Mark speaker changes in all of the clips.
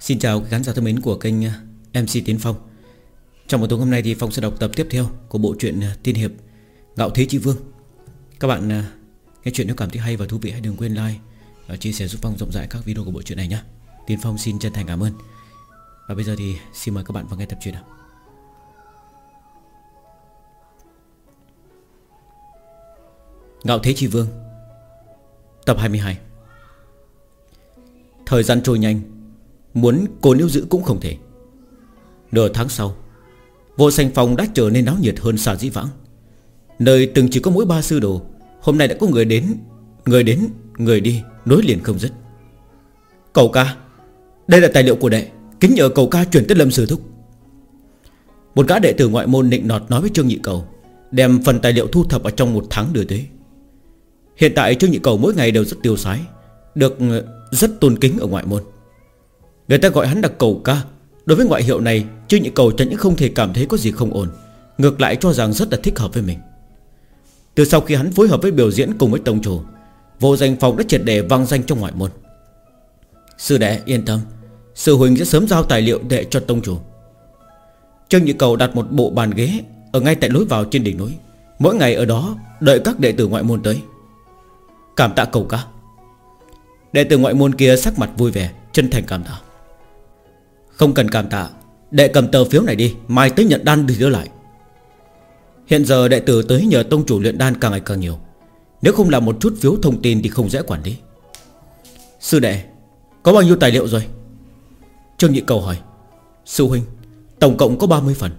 Speaker 1: Xin chào khán giả thân mến của kênh ờ, MC Tiến Phong. Trong một tối hôm nay thì Phong sẽ đọc tập tiếp theo Của bộ truyện ờ, Tiên Hiệp Ngạo Thế Chi Vương. Các bạn ờ, nghe chuyện nếu cảm thấy hay và thú vị Hãy đừng quên like Và chia sẻ giúp Phong rộng rãi các video của bộ truyện này nhé Tiến Phong xin chân thành cảm ơn. Và bây giờ thì xin mời các bạn vào nghe tập truyện nào. Ngạo Thế Chi Vương, Tập 22 Thời gian trôi nhanh Muốn cô níu giữ cũng không thể. Nửa tháng sau Vô sanh phòng đã trở nên náo nhiệt hơn xa dĩ vãng. Nơi từng chỉ có mỗi ba sư đồ Hôm nay đã có người đến Người đến, người đi Nối liền không dứt. Cầu ca Đây là tài liệu của đệ Kính nhờ cầu ca chuyển tới lâm sư thúc. Một gã đệ tử ngoại môn nịnh nọt nói với Trương Nhị Cầu Đem phần tài liệu thu thập ở trong một tháng đưa tới. Hiện tại Trương Nhị Cầu mỗi ngày đều rất tiêu sái Được ờ, rất tôn kính ở ngoại môn. Người ta gọi hắn là cầu ca. Đối với ngoại hiệu này, Trương Nhị Cầu chẳng những không thể cảm thấy có gì không ổn, Ngược lại cho rằng rất là thích hợp với mình. Từ sau khi hắn phối hợp với biểu diễn cùng với Tông Chủ, Vô danh phòng đã triệt đề vang danh trong ngoại môn. Sư đệ, yên tâm. Sư huynh sẽ sớm giao tài liệu đệ cho Tông Chủ. Trương Nhị Cầu đặt một bộ bàn ghế Ở ngay tại lối vào trên đỉnh núi. Mỗi ngày ở đó, đợi các đệ tử ngoại môn tới. Cảm tạ cầu ca. Đệ tử ngoại môn kia sắc mặt vui vẻ, Chân thành cảm tạ. Không cần cảm tạ. Đệ cầm tờ phiếu này đi, Mai tới nhận đan thì đưa lại. Hiện giờ đệ tử tới nhờ tông chủ luyện đan càng ngày càng nhiều. Nếu không làm một chút phiếu thông tin Thì không dễ quản lý. Sư đệ, Có bao nhiêu tài liệu rồi? Trương Nhị Cầu hỏi. Sư huynh, Tổng cộng có 30 phần.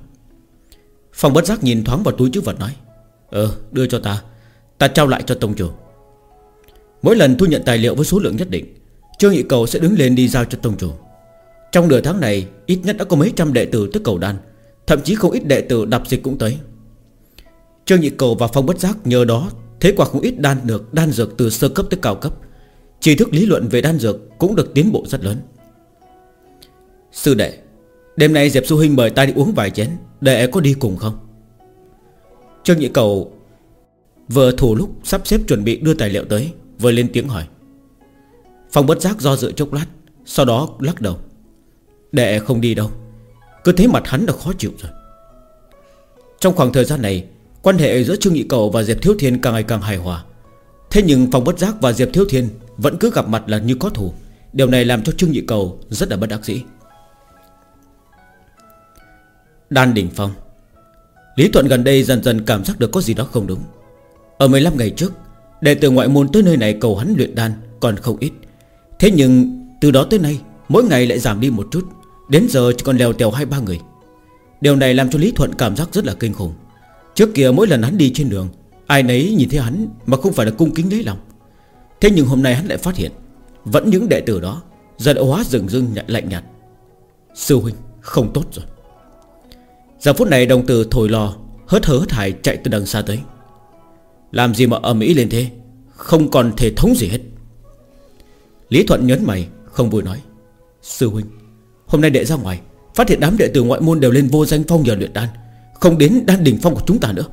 Speaker 1: Phòng bất giác nhìn thoáng vào túi chữ vật nói. Ờ đưa cho ta. Ta trao lại cho tông chủ. Mỗi lần thu nhận tài liệu với số lượng nhất định, Trương Nhị Cầu sẽ đứng lên đi giao cho tông chủ. Trong nửa tháng này, Ít nhất đã có mấy trăm đệ tử tới cầu đan. Thậm chí không ít đệ tử đạp dịch cũng tới. Trương Nhị Cầu và Phong Bất Giác nhờ đó Thế quả không ít đan được, đan dược từ sơ cấp tới cao cấp. Tri thức lý luận về đan dược Cũng được tiến bộ rất lớn. Sư đệ, Đêm nay Diệp Xu Hinh mời ta đi uống vài chén, Đệ có đi cùng không? Trương Nhị Cầu Vừa thủ lúc sắp xếp chuẩn bị đưa tài liệu tới, Vừa lên tiếng hỏi. Phong bất giác do dự chốc lát, Sau đó lắc đầu. Đệ không đi đâu. Cứ thấy mặt hắn đã khó chịu rồi. Trong khoảng thời gian này, Quan hệ giữa Trương Nhị Cầu và Diệp Thiếu Thiên càng ngày càng hài hòa. Thế nhưng Phong bất giác và Diệp Thiếu Thiên Vẫn cứ gặp mặt là như có thù. Điều này làm cho Trương Nhị Cầu rất là bất đắc dĩ. Đan Đỉnh Phong. Lý Thuận gần đây dần dần cảm giác được có gì đó không đúng. Ở 15 ngày trước, Đệ tử ngoại môn tới nơi này cầu hắn luyện đan Còn không ít. Thế nhưng từ đó tới nay, Mỗi ngày lại giảm đi một chút. Đến giờ chỉ còn lèo tèo hai ba người. Điều này làm cho Lý Thuận cảm giác rất là kinh khủng. Trước kia mỗi lần hắn đi trên đường, Ai nấy nhìn thấy hắn Mà không phải là cung kính lấy lòng. Thế nhưng hôm nay hắn lại phát hiện, Vẫn những đệ tử đó Dần hóa rừng rưng lạnh nhạt. Sư huynh, không tốt rồi. Giờ phút này đồng tử thổi lò, Hớt hớ hớt hải chạy từ đằng xa tới. Làm gì mà ầm ĩ lên thế? Không còn thể thống gì hết. Lý Thuận nhấn mày, Không vui nói. Sư huynh Hôm nay đệ ra ngoài, Phát hiện đám đệ tử ngoại môn đều lên vô danh phong nhờ luyện đan, Không đến đan đỉnh phong của chúng ta nữa.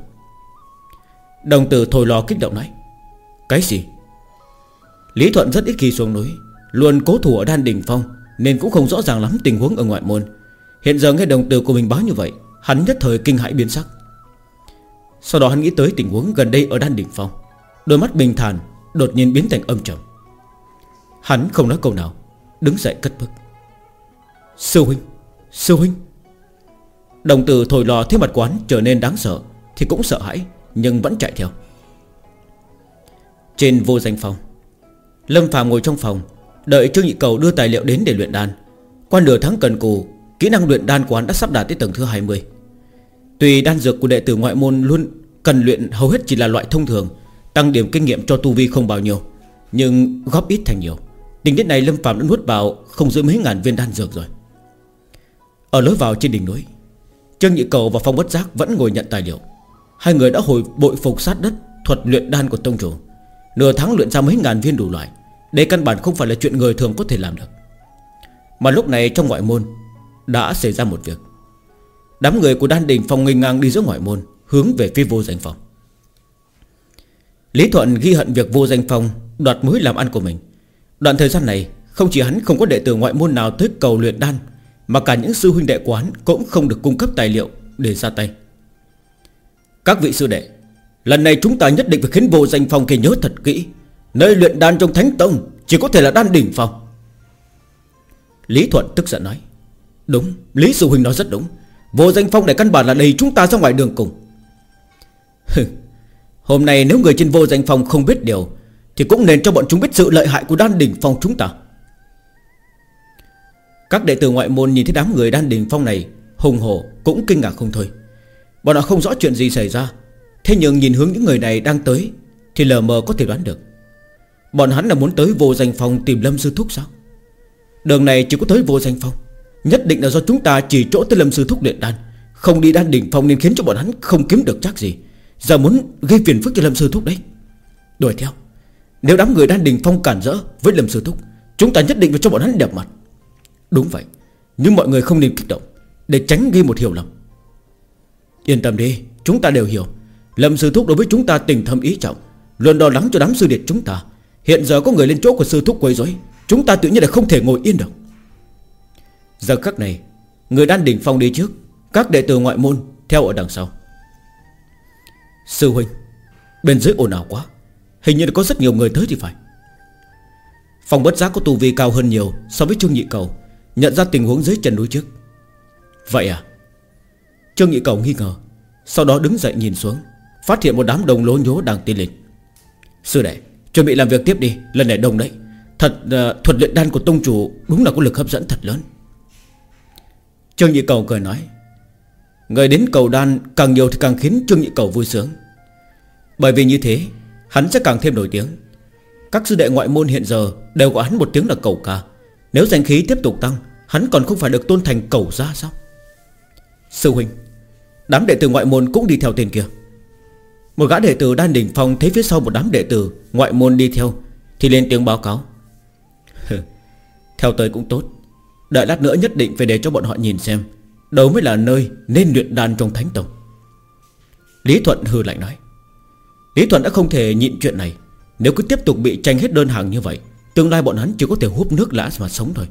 Speaker 1: Đồng tử thổi lò kích động nói, Cái gì? Lý Thuận rất ít khi xuống núi, Luôn cố thủ ở đan đỉnh phong, Nên cũng không rõ ràng lắm tình huống ở ngoại môn. Hiện giờ nghe đồng tử của mình báo như vậy, Hắn nhất thời kinh hãi biến sắc. Sau đó hắn nghĩ tới tình huống gần đây ở đan đỉnh phong, Đôi mắt bình thản Đột nhiên biến thành âm trầm. Hắn không nói câu nào, Đứng dậy cất bước. Sư huynh Sư huynh. Đồng tử thổi lò thấy mặt quán trở nên đáng sợ, Thì cũng sợ hãi, Nhưng vẫn chạy theo. Trên vô danh phòng, Lâm Phạm ngồi trong phòng, Đợi Trương Nhị Cầu đưa tài liệu đến để luyện đan. Qua nửa tháng cần cù, Kỹ năng luyện đan của hắn đã sắp đạt tới tầng thứ 20 Tuy đan dược của đệ tử ngoại môn luôn cần luyện hầu hết chỉ là loại thông thường, Tăng điểm kinh nghiệm cho tu vi không bao nhiêu, Nhưng góp ít thành nhiều. Đỉnh đến này Lâm Phạm đã nuốt vào Không dưới mấy ngàn viên đan dược rồi. Ở lối vào trên đỉnh núi, Trương Nhị Cầu và Phong Bất Giác vẫn ngồi nhận tài liệu. Hai người đã hồi bội phục sát đất, Thuật luyện đan của tông chủ. Nửa tháng luyện ra mấy ngàn viên đủ loại, Đây căn bản không phải là chuyện người thường có thể làm được. Mà lúc này trong ngoại môn Đã xảy ra một việc. Đám người của đan đình phong nghênh ngang đi giữa ngoại môn, Hướng về phía vô danh phòng. Lý Thuận ghi hận việc vô danh phong Đoạt mối làm ăn của mình. Đoạn thời gian này, Không chỉ hắn không có đệ tử ngoại môn nào tới cầu luyện đan mà cả những sư huynh đệ quán Cũng không được cung cấp tài liệu để ra tay. Các vị sư đệ, Lần này chúng ta nhất định phải khiến vô danh phong kia nhớ thật kỹ. Nơi luyện đan trong thánh tông Chỉ có thể là đan đỉnh phong. Lý Thuận tức giận nói, Đúng, Lý Sư Huynh nói rất đúng. Vô danh phong để căn bản là đầy chúng ta ra ngoài đường cùng. Hôm nay nếu người trên vô danh phong không biết điều, Thì cũng nên cho bọn chúng biết sự lợi hại của đan đỉnh phong chúng ta. Các đệ tử ngoại môn nhìn thấy đám người đan đỉnh phong này, Hùng hổ cũng kinh ngạc không thôi. Bọn họ không rõ chuyện gì xảy ra. Thế nhưng nhìn hướng những người này đang tới, Thì lờ mờ có thể đoán được. Bọn hắn là muốn tới vô danh phong tìm Lâm Sư Thúc sao? Đường này chỉ có tới vô danh phong, Nhất định là do chúng ta chỉ chỗ tới Lâm Sư Thúc điện đan, Không đi đan đỉnh phong nên khiến cho bọn hắn không kiếm được chắc gì. Giờ muốn gây phiền phức cho Lâm Sư Thúc đấy. Đuổi theo. Nếu đám người đan đỉnh phong cản rỡ với Lâm Sư Thúc, Chúng ta nhất định phải cho bọn hắn đẹp mặt. Đúng vậy, Nhưng mọi người không nên kích động, Để tránh gây một hiểu lầm. Yên tâm đi, Chúng ta đều hiểu. Lâm Sư Thúc đối với chúng ta tình thâm ý trọng, Luôn lo lắng cho đám sư điệt chúng ta. Hiện giờ có người lên chỗ của Sư Thúc quấy rối, Chúng ta tự nhiên là không thể ngồi yên được. Giờ khắc này, Người đan đỉnh phong đi trước, Các đệ tử ngoại môn theo ở đằng sau. Sư huynh, Bên dưới ồn ào quá, Hình như có rất nhiều người tới thì phải. Phòng bất giác có tù vi cao hơn nhiều So với Trương Nhị Cầu Nhận ra tình huống dưới chân núi trước. Vậy à? Trương Nhị Cầu nghi ngờ Sau đó đứng dậy nhìn xuống Phát hiện một đám đồng lố nhố đang tiến lên. Sư đệ Chuẩn bị làm việc tiếp đi Lần này đông đấy. Thật uh, thuật luyện đan của tông chủ Đúng là có lực hấp dẫn thật lớn. Trương Nhị Cầu cười nói Người đến cầu đan càng nhiều thì càng khiến Trương Nhị Cầu vui sướng. Bởi vì như thế Hắn sẽ càng thêm nổi tiếng. Các sư đệ ngoại môn hiện giờ Đều gọi hắn một tiếng là cầu ca. Nếu danh khí tiếp tục tăng Hắn còn không phải được tôn thành cầu ra sao? Sư huynh, Đám đệ tử ngoại môn cũng đi theo tên kia. Một gã đệ tử đan đỉnh phong Thấy phía sau một đám đệ tử ngoại môn đi theo, Thì lên tiếng báo cáo. Theo tới cũng tốt. Đợi lát nữa nhất định phải để cho bọn họ nhìn xem, Đâu mới là nơi nên luyện đan trong thánh tông. Lý Thuận hư lạnh nói. Lý Thuận đã không thể nhịn chuyện này. Nếu cứ tiếp tục bị tranh hết đơn hàng như vậy, Tương lai bọn hắn chỉ có thể hút nước lã mà sống thôi.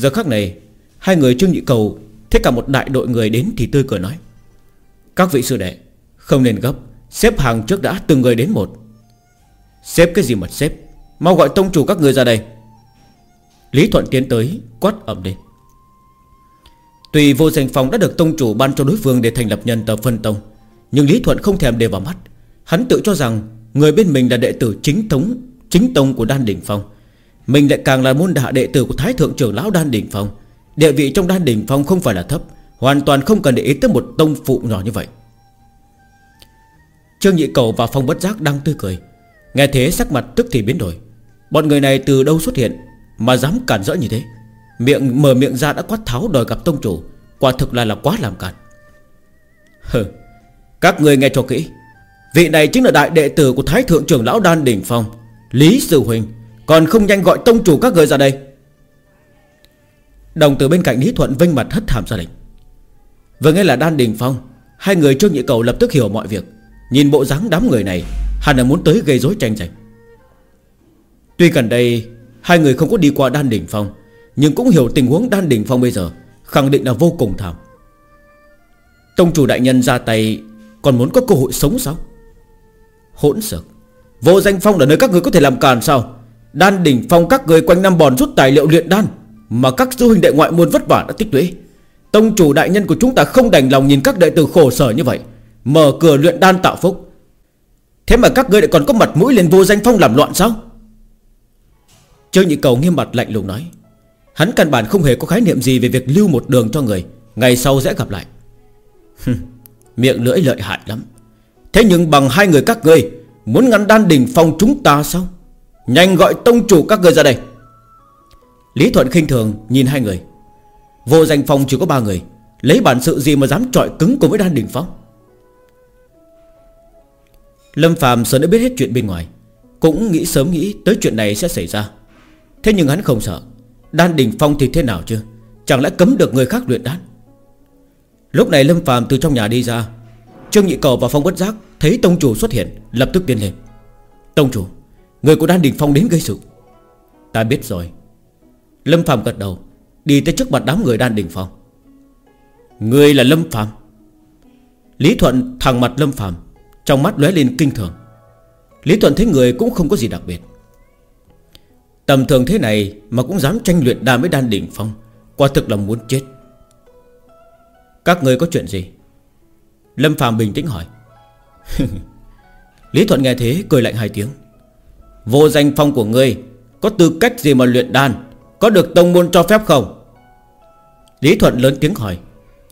Speaker 1: Giờ khắc này, Hai người Trương Nhị Cầu Thế cả một đại đội người đến thì tươi cười nói, Các vị sư đệ, Không nên gấp, Xếp hàng trước đã từng người đến một. Xếp cái gì mà xếp, Mau gọi tông chủ các người ra đây. Lý Thuận tiến tới, quát ẩm lên. Tùy vô danh phòng đã được tông chủ ban cho đối phương Để thành lập nhân tờ phân tông, Nhưng Lý Thuận không thèm để vào mắt. Hắn tự cho rằng người bên mình là đệ tử chính thống, Chính tông của Đan Đỉnh Phong. Mình lại càng là môn hạ đệ tử của Thái Thượng trưởng Lão Đan Đỉnh Phong. Địa vị trong Đan Đỉnh Phong không phải là thấp, Hoàn toàn không cần để ý tới một tông phụ nhỏ như vậy. Trương Nhị Cầu và Phong Bất Giác đang tươi cười. Nghe thế, sắc mặt tức thì biến đổi. Bọn người này từ đâu xuất hiện Mà dám cản rỡ như thế? Miệng, mở miệng ra đã quát tháo đòi gặp tông chủ, Quả thực là là quá làm cản Hừ, Các người nghe cho kỹ. Vị này chính là đại đệ tử của Thái Thượng trưởng Lão Đan Đỉnh Phong, Lý Sư Huỳnh. Còn không nhanh gọi tông chủ các người ra đây. Đồng từ bên cạnh Lý Thuận vinh mặt hất thảm ra lệnh. Vừa nghe là Đan Đình Phong, Hai người Trương Nhị Cầu lập tức hiểu mọi việc. Nhìn bộ dáng đám người này, Hẳn là muốn tới gây rối tranh giành. Tuy gần đây, Hai người không có đi qua Đan Đỉnh Phong, Nhưng cũng hiểu tình huống Đan Đỉnh Phong bây giờ, Khẳng định là vô cùng thảm. Tông chủ đại nhân ra tay, Còn muốn có cơ hội sống sao? Hỗn sợ Vô danh phong là nơi các người có thể làm càn sao? Đan đỉnh phong các người quanh năm bòn rút tài liệu luyện đan, Mà các sư huynh đệ ngoại môn vất vả đã tích lũy. Tông chủ đại nhân của chúng ta không đành lòng nhìn các đệ tử khổ sở như vậy, Mở cửa luyện đan tạo phúc. Thế mà các ngươi lại còn có mặt mũi lên vô danh phong làm loạn sao? Trương Nhị Cầu nghiêm mặt lạnh lùng nói, Hắn căn bản không hề có khái niệm gì Về việc lưu một đường cho người, Ngày sau sẽ gặp lại. Miệng lưỡi lợi hại lắm. Thế nhưng bằng hai người các ngươi, Muốn ngăn đan đỉnh phong chúng ta sao? Nhanh gọi tông chủ các ngươi ra đây. Lý Thuận khinh thường nhìn hai người. Vô danh phòng chỉ có ba người, Lấy bản sự gì mà dám trọi cứng cùng với đan đỉnh phong? Lâm Phạm sớm đã biết hết chuyện bên ngoài, Cũng nghĩ sớm nghĩ tới chuyện này sẽ xảy ra. Thế nhưng hắn không sợ. Đan đỉnh phong thì thế nào chứ? Chẳng lẽ cấm được người khác luyện đan? Lúc này Lâm Phạm từ trong nhà đi ra, Trương Nhị Cầu và Phong Bất Giác Thấy Tông Chủ xuất hiện, Lập tức tiến lên. Tông Chủ Người của Đan Đình Phong đến gây sự. Ta biết rồi. Lâm Phạm gật đầu, Đi tới trước mặt đám người đan đình phong. Người là Lâm Phạm Lý Thuận thẳng mặt Lâm Phạm Trong mắt lóe lên kinh thường. Lý Thuận thấy người cũng không có gì đặc biệt. Tầm thường thế này Mà cũng dám tranh luyện đa với đan đỉnh phong, Quả thực là muốn chết. Các người có chuyện gì? Lâm Phạm bình tĩnh hỏi. Lý Thuận nghe thế cười lạnh hai tiếng. Vô danh phong của ngươi, Có tư cách gì mà luyện đan? Có được tông môn cho phép không? Lý Thuận lớn tiếng hỏi,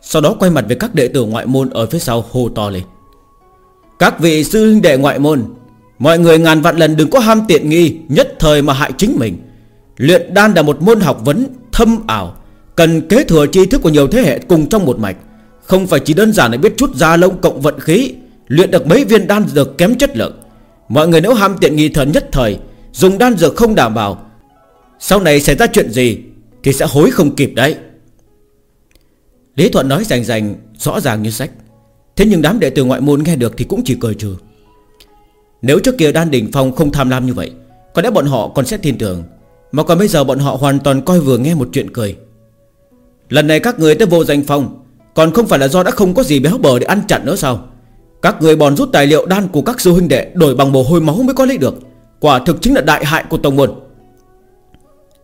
Speaker 1: Sau đó quay mặt về các đệ tử ngoại môn Ở phía sau hô to lên. Các vị sư huynh đệ ngoại môn, Mọi người ngàn vạn lần đừng có ham tiện nghi, Nhất thời mà hại chính mình. Luyện đan là một môn học vấn thâm ảo, Cần kế thừa tri thức của nhiều thế hệ cùng trong một mạch. Không phải chỉ đơn giản là biết chút da lông cộng vận khí, Luyện được mấy viên đan dược kém chất lượng. Mọi người nếu ham tiện nghi thần nhất thời, Dùng đan dược không đảm bảo. Sau này xảy ra chuyện gì Thì sẽ hối không kịp đấy. Lý Thuận nói rành rành, Rõ ràng như sách. Thế nhưng đám đệ tử ngoại môn nghe được thì cũng chỉ cười trừ. Nếu trước kia đan đỉnh phong không tham lam như vậy, Có lẽ bọn họ còn sẽ tin tưởng. Mà còn bây giờ bọn họ hoàn toàn coi vừa nghe một chuyện cười. Lần này các người tới vô danh phong, Còn không phải là do đã không có gì béo bờ để ăn chặn nữa sao? Các người bòn rút tài liệu đan của các sư huynh đệ Đổi bằng mồ hôi máu mới có lấy được. Quả thực chính là đại hại của tổng môn.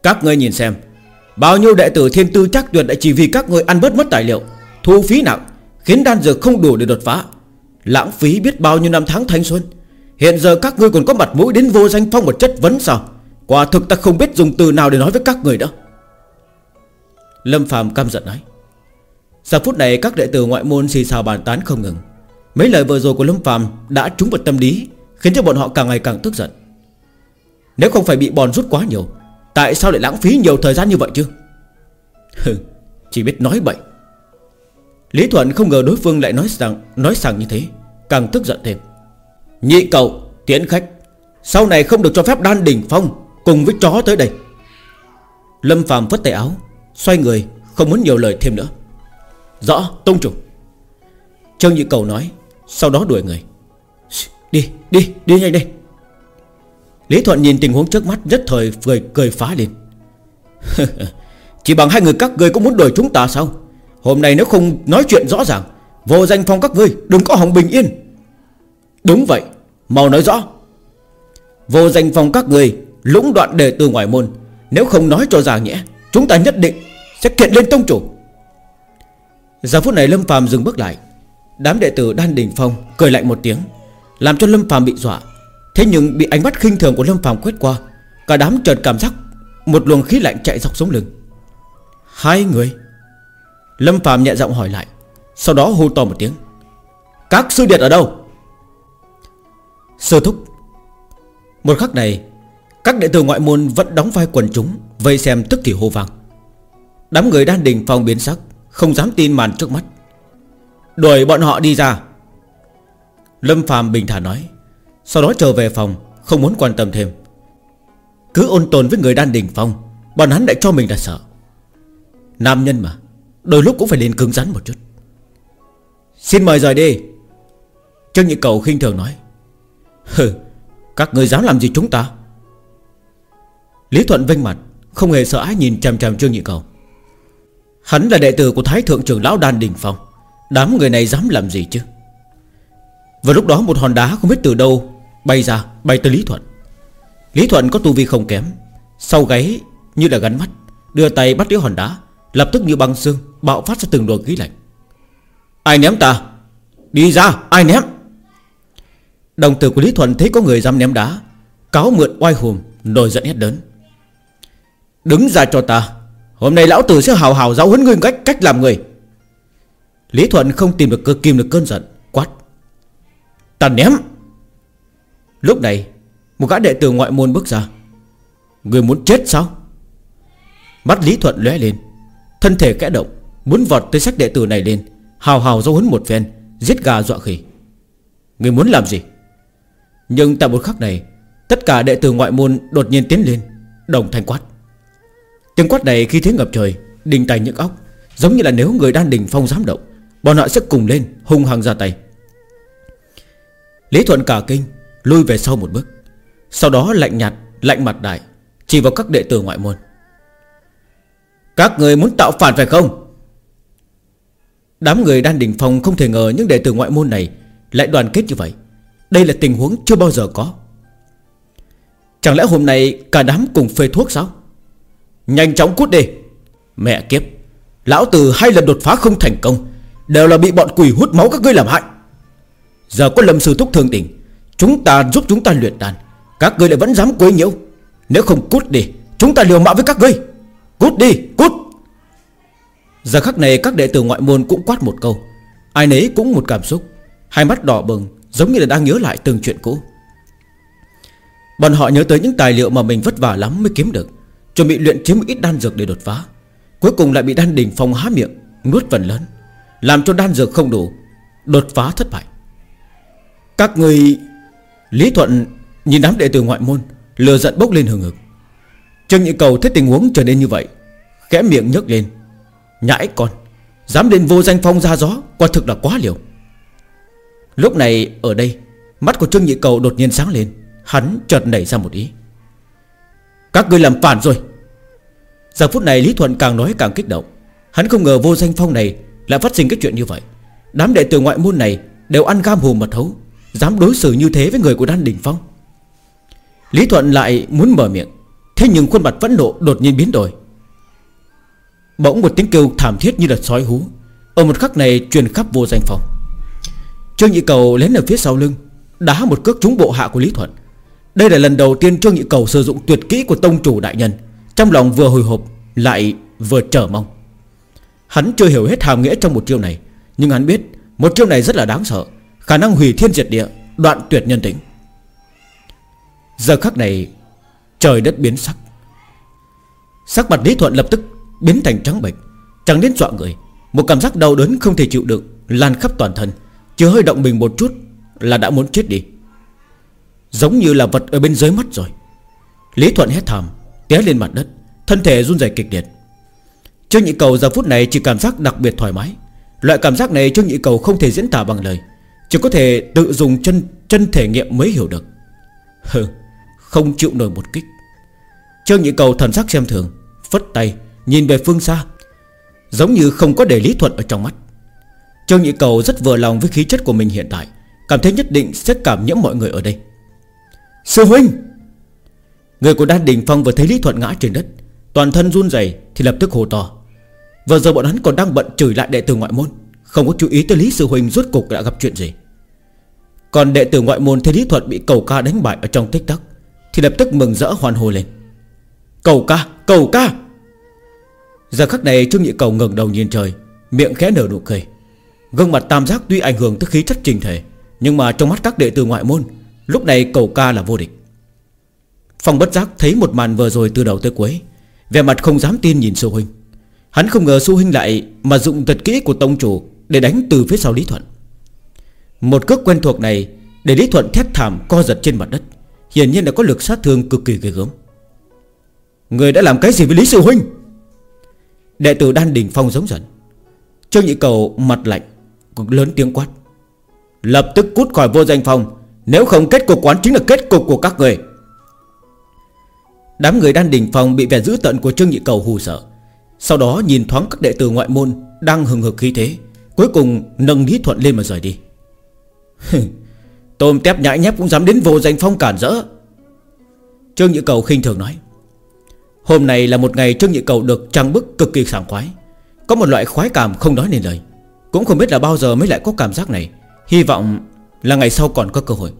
Speaker 1: Các người nhìn xem, Bao nhiêu đệ tử thiên tư chắc tuyệt đã chỉ vì các người ăn bớt mất tài liệu, Thu phí nặng, Khiến đan dược không đủ để đột phá. Lãng phí biết bao nhiêu năm tháng thanh xuân, Hiện giờ các ngươi còn có mặt mũi đến vô danh phong một chất vấn sao? Quả thực ta không biết dùng từ nào để nói với các người nữa Lâm Phạm căm giận nói, Giờ phút này các đệ tử ngoại môn xì xào bàn tán không ngừng. Mấy lời vừa rồi của Lâm Phạm đã trúng vào tâm lý, Khiến cho bọn họ càng ngày càng tức giận. Nếu không phải bị bòn rút quá nhiều, Tại sao lại lãng phí nhiều thời gian như vậy chứ? Hừ, Chỉ biết nói bậy. Lý Thuận không ngờ đối phương lại nói rằng Nói rằng như thế, Càng tức giận thêm. Nhị cầu Tiễn khách, Sau này không được cho phép đan đỉnh phong Cùng với chó tới đây. Lâm Phạm vất tay áo, Xoay người, Không muốn nhiều lời thêm nữa. Rõ, Tông chủ. Trương Nhị Cầu nói sau đó đuổi người. Đi đi đi nhanh đi Lý Thuận nhìn tình huống trước mắt, Nhất thời cười cười phá lên. Chỉ bằng hai người các ngươi cũng muốn đuổi chúng ta sao? Hôm nay nếu không nói chuyện rõ ràng, Vô danh phong các ngươi, đừng có hỏng bình yên. Đúng vậy, Mau nói rõ. Vô danh phong các ngươi, Lũng đoạn đề từ ngoài môn, Nếu không nói cho ràng nhẽ, Chúng ta nhất định sẽ kiện lên tông chủ. Giờ phút này Lâm phàm dừng bước lại. Đám đệ tử đan đình phong cười lạnh một tiếng, Làm cho Lâm phàm bị dọa. Thế nhưng bị ánh mắt khinh thường của Lâm phàm quét qua, Cả đám chợt cảm giác Một luồng khí lạnh chạy dọc sống lưng. Hai người. Lâm phàm nhẹ giọng hỏi lại, Sau đó hô to một tiếng, Các sư điệt ở đâu? Sơ thúc. Một khắc này, Các đệ tử ngoại môn vẫn đóng vai quần chúng, Vây xem tức thì hô vang. Đám người đan đình phòng biến sắc, Không dám tin màn trước mắt. Đuổi bọn họ đi ra. Lâm phàm bình thản nói, Sau đó trở về phòng, Không muốn quan tâm thêm. Cứ ôn tồn với người đan đình phong, Bọn hắn lại cho mình là sợ. Nam nhân mà, Đôi lúc cũng phải lên cứng rắn một chút. Xin mời rời đi. Trương Nhị Cầu khinh thường nói, Hừ, Các người dám làm gì chúng ta? Lý Thuận vinh mặt, Không hề sợ ái nhìn chằm chằm Trương Nhị Cầu. Hắn là đệ tử của Thái Thượng trưởng Lão Đan Đình Phong. Đám người này dám làm gì chứ? Và lúc đó một hòn đá không biết từ đâu Bay ra, bay tới Lý Thuận. Lý Thuận có tu vi không kém, Sau gáy như là gắn mắt, Đưa tay bắt lấy hòn đá, Lập tức như băng xương, Bạo phát ra từng luồng khí lạnh. Ai ném ta? Đi ra, ai ném? Đồng tử của Lý Thuận thấy có người dám ném đá, Cáo mượn oai hùm Nổi giận hết lớn. Đứng ra cho ta, Hôm nay lão tử sẽ hào hào giáo huấn ngươi cách cách làm người. Lý Thuận không tìm được cơ kim được cơn giận, Quát. Ta ném. Lúc này, Một gã đệ tử ngoại môn bước ra. Người muốn chết sao? Mắt Lý Thuận lóe lên, Thân thể kẽ động, Muốn vọt tới sách đệ tử này lên, Hào hào dấu hấn một phen, Giết gà dọa khỉ. Người muốn làm gì? Nhưng tại một khắc này, Tất cả đệ tử ngoại môn đột nhiên tiến lên, Đồng thanh quát. Tiếng quát này khi thế ngập trời Đình tài những óc, Giống như là nếu người đan đình phong dám động Bọn họ sẽ cùng lên, hung hăng ra tay. Lý Thuận cả kinh Lui về sau một bước. Sau đó lạnh nhạt, lạnh mặt đại, Chỉ vào các đệ tử ngoại môn. Các người muốn tạo phản phải không? Đám người đan đỉnh phòng không thể ngờ những đệ tử ngoại môn này Lại đoàn kết như vậy. Đây là tình huống chưa bao giờ có. Chẳng lẽ hôm nay cả đám cùng phê thuốc sao? Nhanh chóng cút đi. Mẹ kiếp, Lão tử hai lần đột phá không thành công. Đều là bị bọn quỷ hút máu các ngươi làm hại. Giờ có lâm sư thúc thương tình, Chúng ta giúp chúng ta luyện đàn Các ngươi lại vẫn dám quấy nhiễu. Nếu không cút đi, Chúng ta liều mạng với các ngươi. Cút đi, cút! Giờ khắc này các đệ tử ngoại môn cũng quát một câu. Ai nấy cũng một cảm xúc, Hai mắt đỏ bừng, Giống như là đang nhớ lại từng chuyện cũ. Bọn họ nhớ tới những tài liệu mà mình vất vả lắm mới kiếm được, Chuẩn bị luyện chiếm ít đan dược để đột phá. Cuối cùng lại bị đan đỉnh phong há miệng, Nuốt phần lớn. Làm cho đan dược không đủ, Đột phá thất bại. Các người Lý Thuận nhìn đám đệ tử ngoại môn Lừa giận bốc lên hừng hực. Trương Nhị Cầu thấy tình huống trở nên như vậy, Khẽ miệng nhấc lên. Nhãi con, Dám đến vô danh phong ra gió, Quả thực là quá liều. Lúc này, ở đây, Mắt của Trương Nhị Cầu đột nhiên sáng lên, Hắn chợt nảy ra một ý. Các ngươi làm phản rồi. Giờ phút này Lý Thuận càng nói càng kích động. Hắn không ngờ vô danh phong này lại phát sinh cái chuyện như vậy. Đám đệ tử ngoại môn này Đều ăn gam hùm mật hấu Dám đối xử như thế với người của Đan Đình Phong. Lý Thuận lại muốn mở miệng, Thế nhưng khuôn mặt vẫn nộ đột nhiên biến đổi. Bỗng một tiếng kêu thảm thiết như là sói hú, Ở một khắc này truyền khắp vô danh phòng. Trương Nhị Cầu lén ở phía sau lưng, Đá một cước trúng bộ hạ của Lý Thuận. Đây là lần đầu tiên Trương Nhị Cầu sử dụng tuyệt kỹ của tông chủ đại nhân, Trong lòng vừa hồi hộp, Lại vừa trở mong. Hắn chưa hiểu hết hàm nghĩa trong một chiêu này, Nhưng hắn biết một chiêu này rất là đáng sợ, Khả năng hủy thiên diệt địa, Đoạn tuyệt nhân tính. Giờ khắc này, Trời đất biến sắc. Sắc mặt Lý Thuận lập tức biến thành trắng bệch, Chẳng đến dọa người. Một cảm giác đau đớn không thể chịu được Lan khắp toàn thân Chưa hơi động mình một chút Là đã muốn chết đi. Giống như là vật ở bên dưới mắt rồi. Lý Thuận hét thảm, Té lên mặt đất, Thân thể run rẩy kịch liệt. Trương Nhị Cầu giờ phút này chỉ cảm giác đặc biệt thoải mái. Loại cảm giác này Trương Nhị Cầu không thể diễn tả bằng lời. Chỉ có thể tự dùng chân chân thể nghiệm mới hiểu được. Hừ, Không chịu nổi một kích. Trương Nhị Cầu thần sắc xem thường, Phất tay, Nhìn về phương xa. Giống như không có để lý thuận ở trong mắt. Trương Nhị Cầu rất vừa lòng với khí chất của mình hiện tại. Cảm thấy nhất định sẽ cảm nhiễm mọi người ở đây. Sư huynh! Người của Đan Đình Phong vừa thấy Lý Thuận ngã trên đất. Toàn thân run rẩy thì lập tức hô to. Vừa giờ bọn hắn còn đang bận chửi lại đệ tử ngoại môn Không có chú ý tới Lý Sư huỳnh rốt cục đã gặp chuyện gì. Còn đệ tử ngoại môn thấy Lý thuật bị cầu ca đánh bại ở trong tích tắc Thì lập tức mừng rỡ hoàn hồ lên. Cầu ca, cầu ca! Giờ khắc này Trương Nhị Cầu ngẩng đầu nhìn trời Miệng khẽ nở nụ cười. Gương mặt tam giác tuy ảnh hưởng tới khí chất trình thể Nhưng mà trong mắt các đệ tử ngoại môn Lúc này cầu ca là vô địch. Phong bất giác thấy một màn vừa rồi từ đầu tới cuối Về mặt không dám tin nhìn sư huynh Hắn không ngờ xu hinh lại Mà dụng thật kỹ của tông chủ Để đánh từ phía sau Lý Thuận. Một cước quen thuộc này Để Lý Thuận thét thảm co giật trên mặt đất, Hiển nhiên đã có lực sát thương cực kỳ ghê gớm. Người đã làm cái gì với Lý Sư Huynh Đệ tử Đan Đình Phong giống giận. Trương Nhị Cầu mặt lạnh Lớn tiếng quát. Lập tức cút khỏi vô danh phong Nếu không kết cục quán chính là kết cục của các người. Đám người Đan Đình Phong Bị vẻ dữ tận của Trương Nhị Cầu hù sợ. Sau đó nhìn thoáng các đệ tử ngoại môn Đang hừng hực khí thế, Cuối cùng nâng Lý Thuận lên mà rời đi. Tôm tép nhãi nhép cũng dám đến vô danh phong cản rỡ. Trương Nhị Cầu khinh thường nói, Hôm nay là một ngày Trương Nhị Cầu được trang bức cực kỳ sảng khoái. Có một loại khoái cảm không nói nên lời. Cũng không biết là bao giờ mới lại có cảm giác này. Hy vọng là ngày sau còn có cơ hội.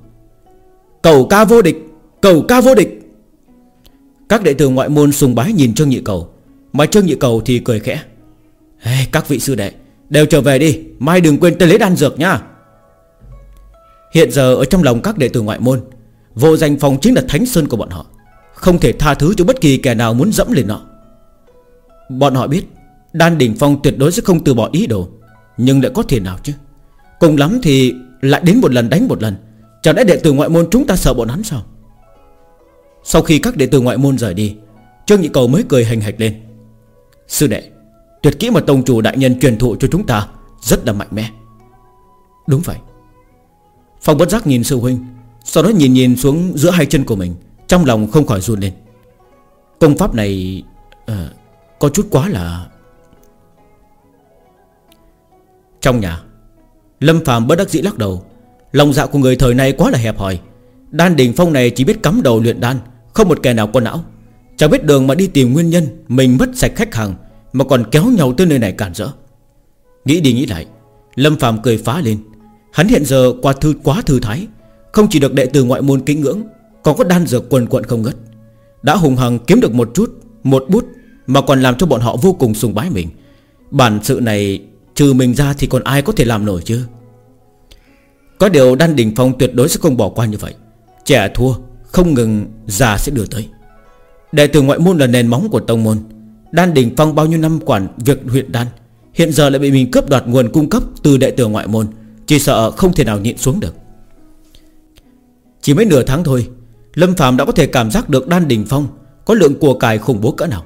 Speaker 1: Cầu ca vô địch, Cầu ca vô địch. Các đệ tử ngoại môn sùng bái nhìn Trương Nhị Cầu. Mà Trương Nhị Cầu thì cười khẽ. Hey, Các vị sư đệ Đều trở về đi Mai đừng quên tới lấy đan dược nha. Hiện giờ ở trong lòng các đệ tử ngoại môn Vô danh phòng chính là thánh sơn của bọn họ không thể tha thứ cho bất kỳ kẻ nào muốn dẫm lên nó. Bọn họ biết Đan đỉnh Phong tuyệt đối sẽ không từ bỏ ý đồ Nhưng lại có thể nào chứ? Cùng lắm thì lại đến một lần đánh một lần Chẳng lẽ đệ tử ngoại môn chúng ta sợ bọn hắn sao? Sau khi các đệ tử ngoại môn rời đi Trương Nhị Cầu mới cười hành hạch lên. Sư đệ Tuyệt kỹ mà Tông Chủ Đại Nhân truyền thụ cho chúng ta Rất là mạnh mẽ. Đúng vậy. Phong bất giác nhìn sư huynh Sau đó nhìn nhìn xuống giữa hai chân của mình trong lòng không khỏi run lên. Công pháp này à, Có chút quá là Trong nhà Lâm Phàm bất đắc dĩ lắc đầu. Lòng dạ của người thời này quá là hẹp hòi. Đan đỉnh phong này chỉ biết cắm đầu luyện đan Không một kẻ nào có não. Chẳng biết đường mà đi tìm nguyên nhân, Mình mất sạch khách hàng, Mà còn kéo nhau tới nơi này cản rỡ. Nghĩ đi nghĩ lại, Lâm Phạm cười phá lên. Hắn hiện giờ qua thư, quá thư thái, Không chỉ được đệ tử ngoại môn kính ngưỡng, Còn có đan dược quần quận không ngất Đã hùng hằng kiếm được một chút, Một bút, Mà còn làm cho bọn họ vô cùng sùng bái mình. Bản sự này, Trừ mình ra thì còn ai có thể làm nổi chứ? Có điều Đan Đình Phong tuyệt đối sẽ không bỏ qua như vậy. Trẻ thua, Không ngừng già sẽ đưa tới. Đệ tử ngoại môn là nền móng của tông môn. Đan Đình Phong bao nhiêu năm quản việc huyện đan, Hiện giờ lại bị mình cướp đoạt nguồn cung cấp Từ đệ tử ngoại môn, Chỉ sợ không thể nào nhịn xuống được. Chỉ mấy nửa tháng thôi, Lâm Phạm đã có thể cảm giác được Đan Đình Phong Có lượng của cải khủng bố cỡ nào.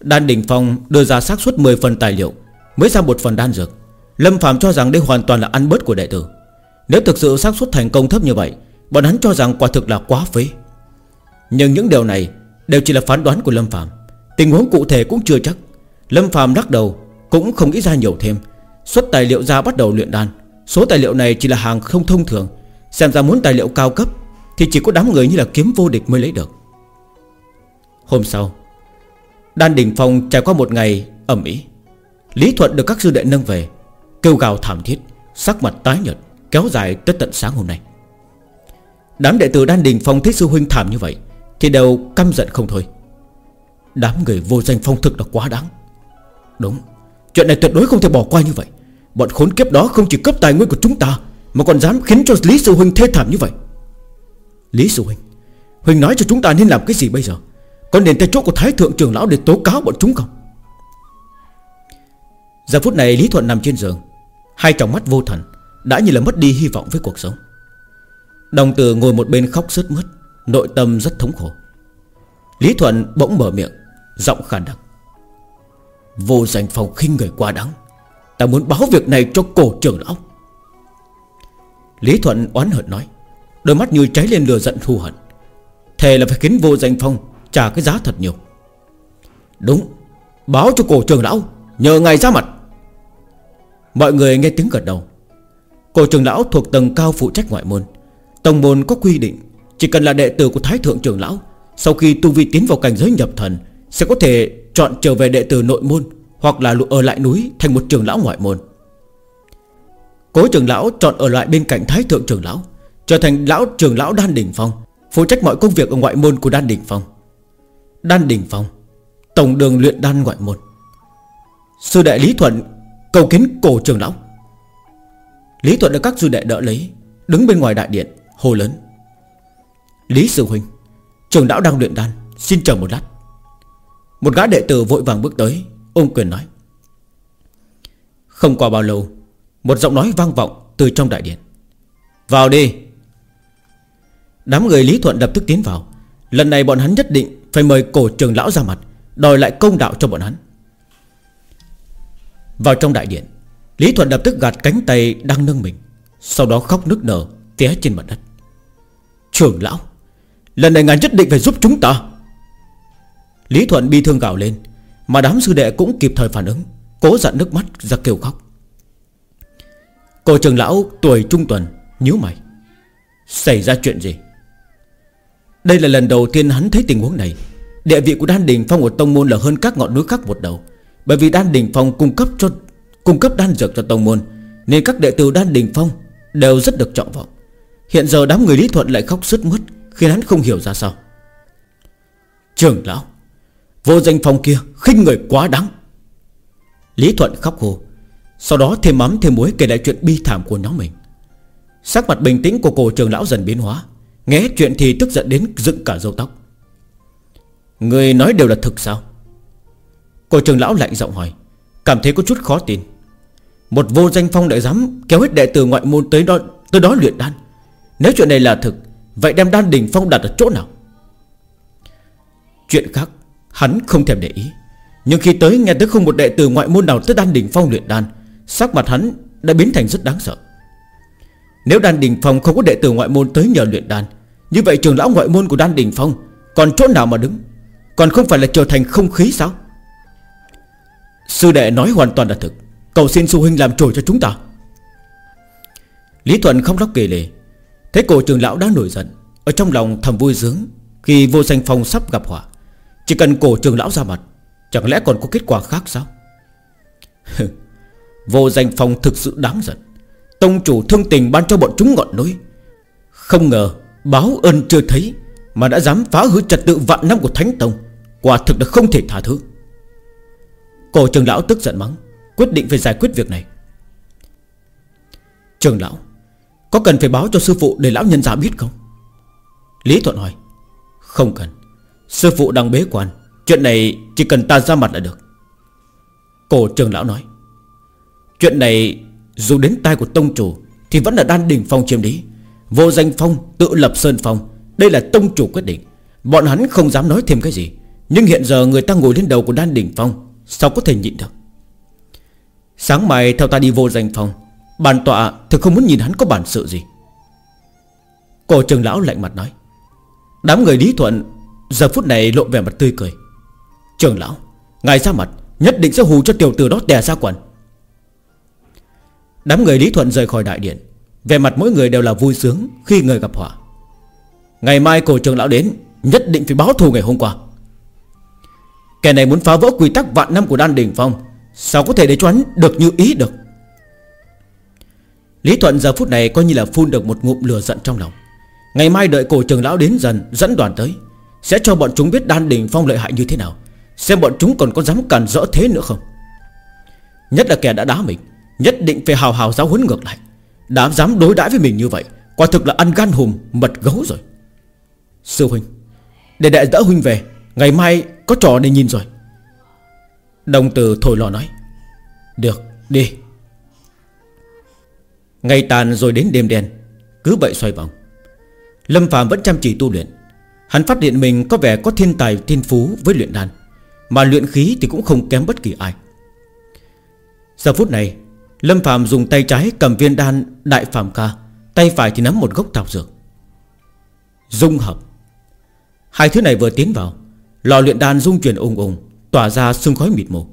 Speaker 1: Đan Đình Phong đưa ra xác suất 10 phần tài liệu, Mới ra một phần đan dược. Lâm Phạm cho rằng đây hoàn toàn là ăn bớt của đệ tử. Nếu thực sự xác suất thành công thấp như vậy, Bọn hắn cho rằng quả thực là quá phế. Nhưng những điều này Đều chỉ là phán đoán của Lâm Phạm Tình huống cụ thể cũng chưa chắc. Lâm Phạm lắc đầu, cũng không nghĩ ra nhiều thêm. Xuất tài liệu ra bắt đầu luyện đan. Số tài liệu này chỉ là hàng không thông thường. Xem ra muốn tài liệu cao cấp Thì chỉ có đám người như là kiếm vô địch mới lấy được. Hôm sau, Đan Đình Phong trải qua một ngày ẩm ý. Lý Thuận được các sư đệ nâng về, Kêu gào thảm thiết, Sắc mặt tái nhợt, Kéo dài tới tận sáng hôm nay. Đám đệ tử Đan Đình Phong thấy sư huynh thảm như vậy thì đều căm giận không thôi. Đám người vô danh phong thực là quá đáng. Đúng, Chuyện này tuyệt đối không thể bỏ qua như vậy. Bọn khốn kiếp đó không chỉ cấp tài nguyên của chúng ta, Mà còn dám khiến cho Lý Sư Huynh thê thảm như vậy. Lý Sư Huynh Huynh nói cho chúng ta nên làm cái gì bây giờ? Có nên tới chỗ của Thái Thượng Trường Lão để tố cáo bọn chúng không? Giờ phút này Lý Thuận nằm trên giường. Hai tròng mắt vô thần, Đã như là mất đi hy vọng với cuộc sống. Đồng tử ngồi một bên khóc sướt mướt. Nội tâm rất thống khổ. Lý Thuận bỗng mở miệng, Giọng khàn đặc. Vô danh phòng khinh người quá đáng. Ta muốn báo việc này cho cổ trưởng lão. Lý Thuận oán hận nói, Đôi mắt như cháy lên lửa giận thù hận. Thề là phải khiến vô danh phong Trả cái giá thật nhiều. Đúng, Báo cho cổ trưởng lão, Nhờ ngài ra mặt. Mọi người nghe tiếng gật đầu. Cổ trưởng lão thuộc tầng cao phụ trách ngoại môn Tông môn có quy định chỉ cần là đệ tử của Thái Thượng trưởng lão, Sau khi tu vi tiến vào cảnh giới nhập thần, Sẽ có thể chọn trở về đệ tử nội môn, Hoặc là ở lại núi thành một trưởng lão ngoại môn. Cố trưởng lão chọn ở lại bên cạnh Thái Thượng trưởng lão, Trở thành lão trưởng lão Đan Đình Phong, Phụ trách mọi công việc ở ngoại môn của Đan Đình Phong. Đan Đình Phong, Tổng đường luyện đan ngoại môn. Sư đệ Lý Thuận Cầu kiến cổ trưởng lão. Lý Thuận được các sư đệ đỡ lấy, Đứng bên ngoài đại điện Hồ lớn. Lý Sư Huynh, trường lão đang luyện đan, Xin chờ một lát. Một gã đệ tử vội vàng bước tới, Ôm quyền nói. Không qua bao lâu, Một giọng nói vang vọng từ trong đại điện. Vào đi. Đám người Lý Thuận lập tức tiến vào. Lần này bọn hắn nhất định Phải mời cổ trường lão ra mặt, Đòi lại công đạo cho bọn hắn. Vào trong đại điện, Lý Thuận lập tức gạt cánh tay đang nâng mình, Sau đó khóc nức nở Té trên mặt đất. Trường lão! Lần này ngài nhất định phải giúp chúng ta. Lý Thuận bi thương gào lên, Mà đám sư đệ cũng kịp thời phản ứng, Cố dặn nước mắt ra kêu khóc. Cô trường lão tuổi trung tuần nhíu mày. Xảy ra chuyện gì? Đây là lần đầu tiên hắn thấy tình huống này. Địa vị của Đan Đình Phong ở Tông Môn là hơn các ngọn núi khác một đầu. Bởi vì Đan Đình Phong cung cấp cho, Cung cấp đan dược cho Tông Môn, Nên các đệ tử Đan Đình Phong Đều rất được trọng vọng. Hiện giờ đám người Lý Thuận lại khóc sứt mướt Khiến hắn không hiểu ra sao. Trường lão Vô danh phong kia khinh người quá đáng. Lý Thuận khóc hồ Sau đó thêm mắm thêm muối kể lại chuyện bi thảm của nhóm mình. Sắc mặt bình tĩnh của cổ trường lão dần biến hóa Nghe chuyện thì tức giận đến dựng cả râu tóc. Người nói đều là thực sao? Cổ trường lão lạnh giọng hỏi Cảm thấy có chút khó tin. Một vô danh phong đại dám kéo hết đệ tử ngoại môn tới đó, tới đó luyện đan. Nếu chuyện này là thực Vậy đem đan đỉnh phong đặt ở chỗ nào? Chuyện khác, Hắn không thèm để ý. Nhưng khi tới nghe tới không một đệ tử ngoại môn nào tới đan đỉnh phong luyện đan, Sắc mặt hắn đã biến thành rất đáng sợ. Nếu đan đỉnh phong không có đệ tử ngoại môn tới nhờ luyện đan, Như vậy trường lão ngoại môn của đan đỉnh phong Còn chỗ nào mà đứng? Còn không phải là trở thành không khí sao? Sư đệ nói hoàn toàn là thực. Cầu xin sư huynh làm trồi cho chúng ta. Lý Thuận không lóc kỳ lề thế cổ trường lão đã nổi giận. Ở trong lòng thầm vui sướng Khi vô danh phong sắp gặp họa. Chỉ cần cổ trường lão ra mặt, Chẳng lẽ còn có kết quả khác sao? Vô danh phong thực sự đáng giận. Tông chủ thương tình ban cho bọn chúng ngọn núi. Không ngờ Báo ơn chưa thấy Mà đã dám phá hư trật tự vạn năm của Thánh Tông. Quả thực là không thể tha thứ. Cổ trường lão tức giận mắng, Quyết định phải giải quyết việc này. Trường lão có cần phải báo cho sư phụ để lão nhân giả biết không? Lý Thuận hỏi. Không cần. Sư phụ đang bế quan. Chuyện này chỉ cần ta ra mặt là được. Cổ trường lão nói. Chuyện này dù đến tai của tông chủ Thì vẫn là đan đỉnh phong chiếm lý. Vô danh phong tự lập sơn phong. Đây là tông chủ quyết định. Bọn hắn không dám nói thêm cái gì. Nhưng hiện giờ người ta ngồi lên đầu của đan đỉnh phong, Sao có thể nhịn được? Sáng mai theo ta đi vô danh phong Bàn tọa thực không muốn nhìn hắn có bản sự gì. Cổ trường lão lạnh mặt nói. Đám người lý thuận Giờ phút này lộ vẻ mặt tươi cười. Trường lão, Ngài ra mặt, Nhất định sẽ hù cho tiểu tử đó đè ra quần. Đám người lý thuận rời khỏi đại điện. Về mặt mỗi người đều là vui sướng Khi người gặp họa. Ngày mai cổ trường lão đến, Nhất định phải báo thù ngày hôm qua. Kẻ này muốn phá vỡ quy tắc vạn năm của đan đỉnh phong, Sao có thể để cho hắn được như ý được? Lý Thuận giờ phút này coi như là phun được một ngụm lửa giận trong lòng. Ngày mai đợi cổ trường lão đến dần, Dẫn đoàn tới, Sẽ cho bọn chúng biết đan đỉnh phong lợi hại như thế nào, Xem bọn chúng còn có dám cản rỡ thế nữa không. Nhất là kẻ đã đá mình, Nhất định phải hào hào giáo huấn ngược lại. Đã dám đối đãi với mình như vậy, Quả thực là ăn gan hùm, mật gấu rồi. Sư huynh, Để đại đỡ huynh về, Ngày mai có trò để nhìn rồi. Đồng tử thổi lò nói, Được, đi. Ngày tàn rồi đến đêm đen, Cứ vậy xoay vòng. Lâm Phạm vẫn chăm chỉ tu luyện. Hắn phát hiện mình có vẻ có thiên tài, thiên phú với luyện đan, Mà luyện khí thì cũng không kém bất kỳ ai. Giờ phút này, Lâm Phạm dùng tay trái cầm viên đan Đại Phạm Ca, Tay phải thì nắm một gốc thảo dược. Dung hợp. Hai thứ này vừa tiến vào, Lò luyện đan dung chuyển ung ung Tỏa ra sương khói mịt mù.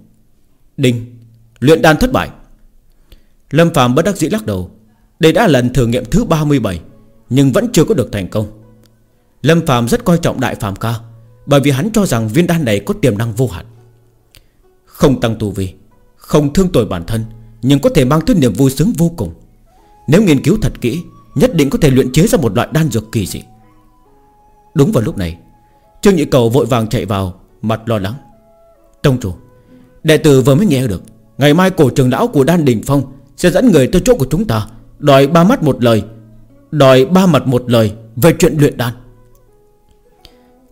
Speaker 1: Đinh. Luyện đan thất bại. Lâm Phạm bất đắc dĩ lắc đầu. Đây đã là lần thử nghiệm thứ 37 Nhưng vẫn chưa có được thành công. Lâm Phạm rất coi trọng đại Phạm ca, Bởi vì hắn cho rằng viên đan này có tiềm năng vô hạn. Không tăng tu vi, Không thương tồi bản thân, Nhưng có thể mang tới niềm vui sướng vô cùng. Nếu nghiên cứu thật kỹ, Nhất định có thể luyện chế ra một loại đan dược kỳ dị. Đúng vào lúc này, Trương Nhị Cầu vội vàng chạy vào, Mặt lo lắng. Tông chủ, Đệ tử vừa mới nghe được, Ngày mai cổ trường lão của Đan Đình Phong Sẽ dẫn người tới chỗ của chúng ta. Đòi ba mắt một lời. Đòi ba mặt một lời Về chuyện luyện đan.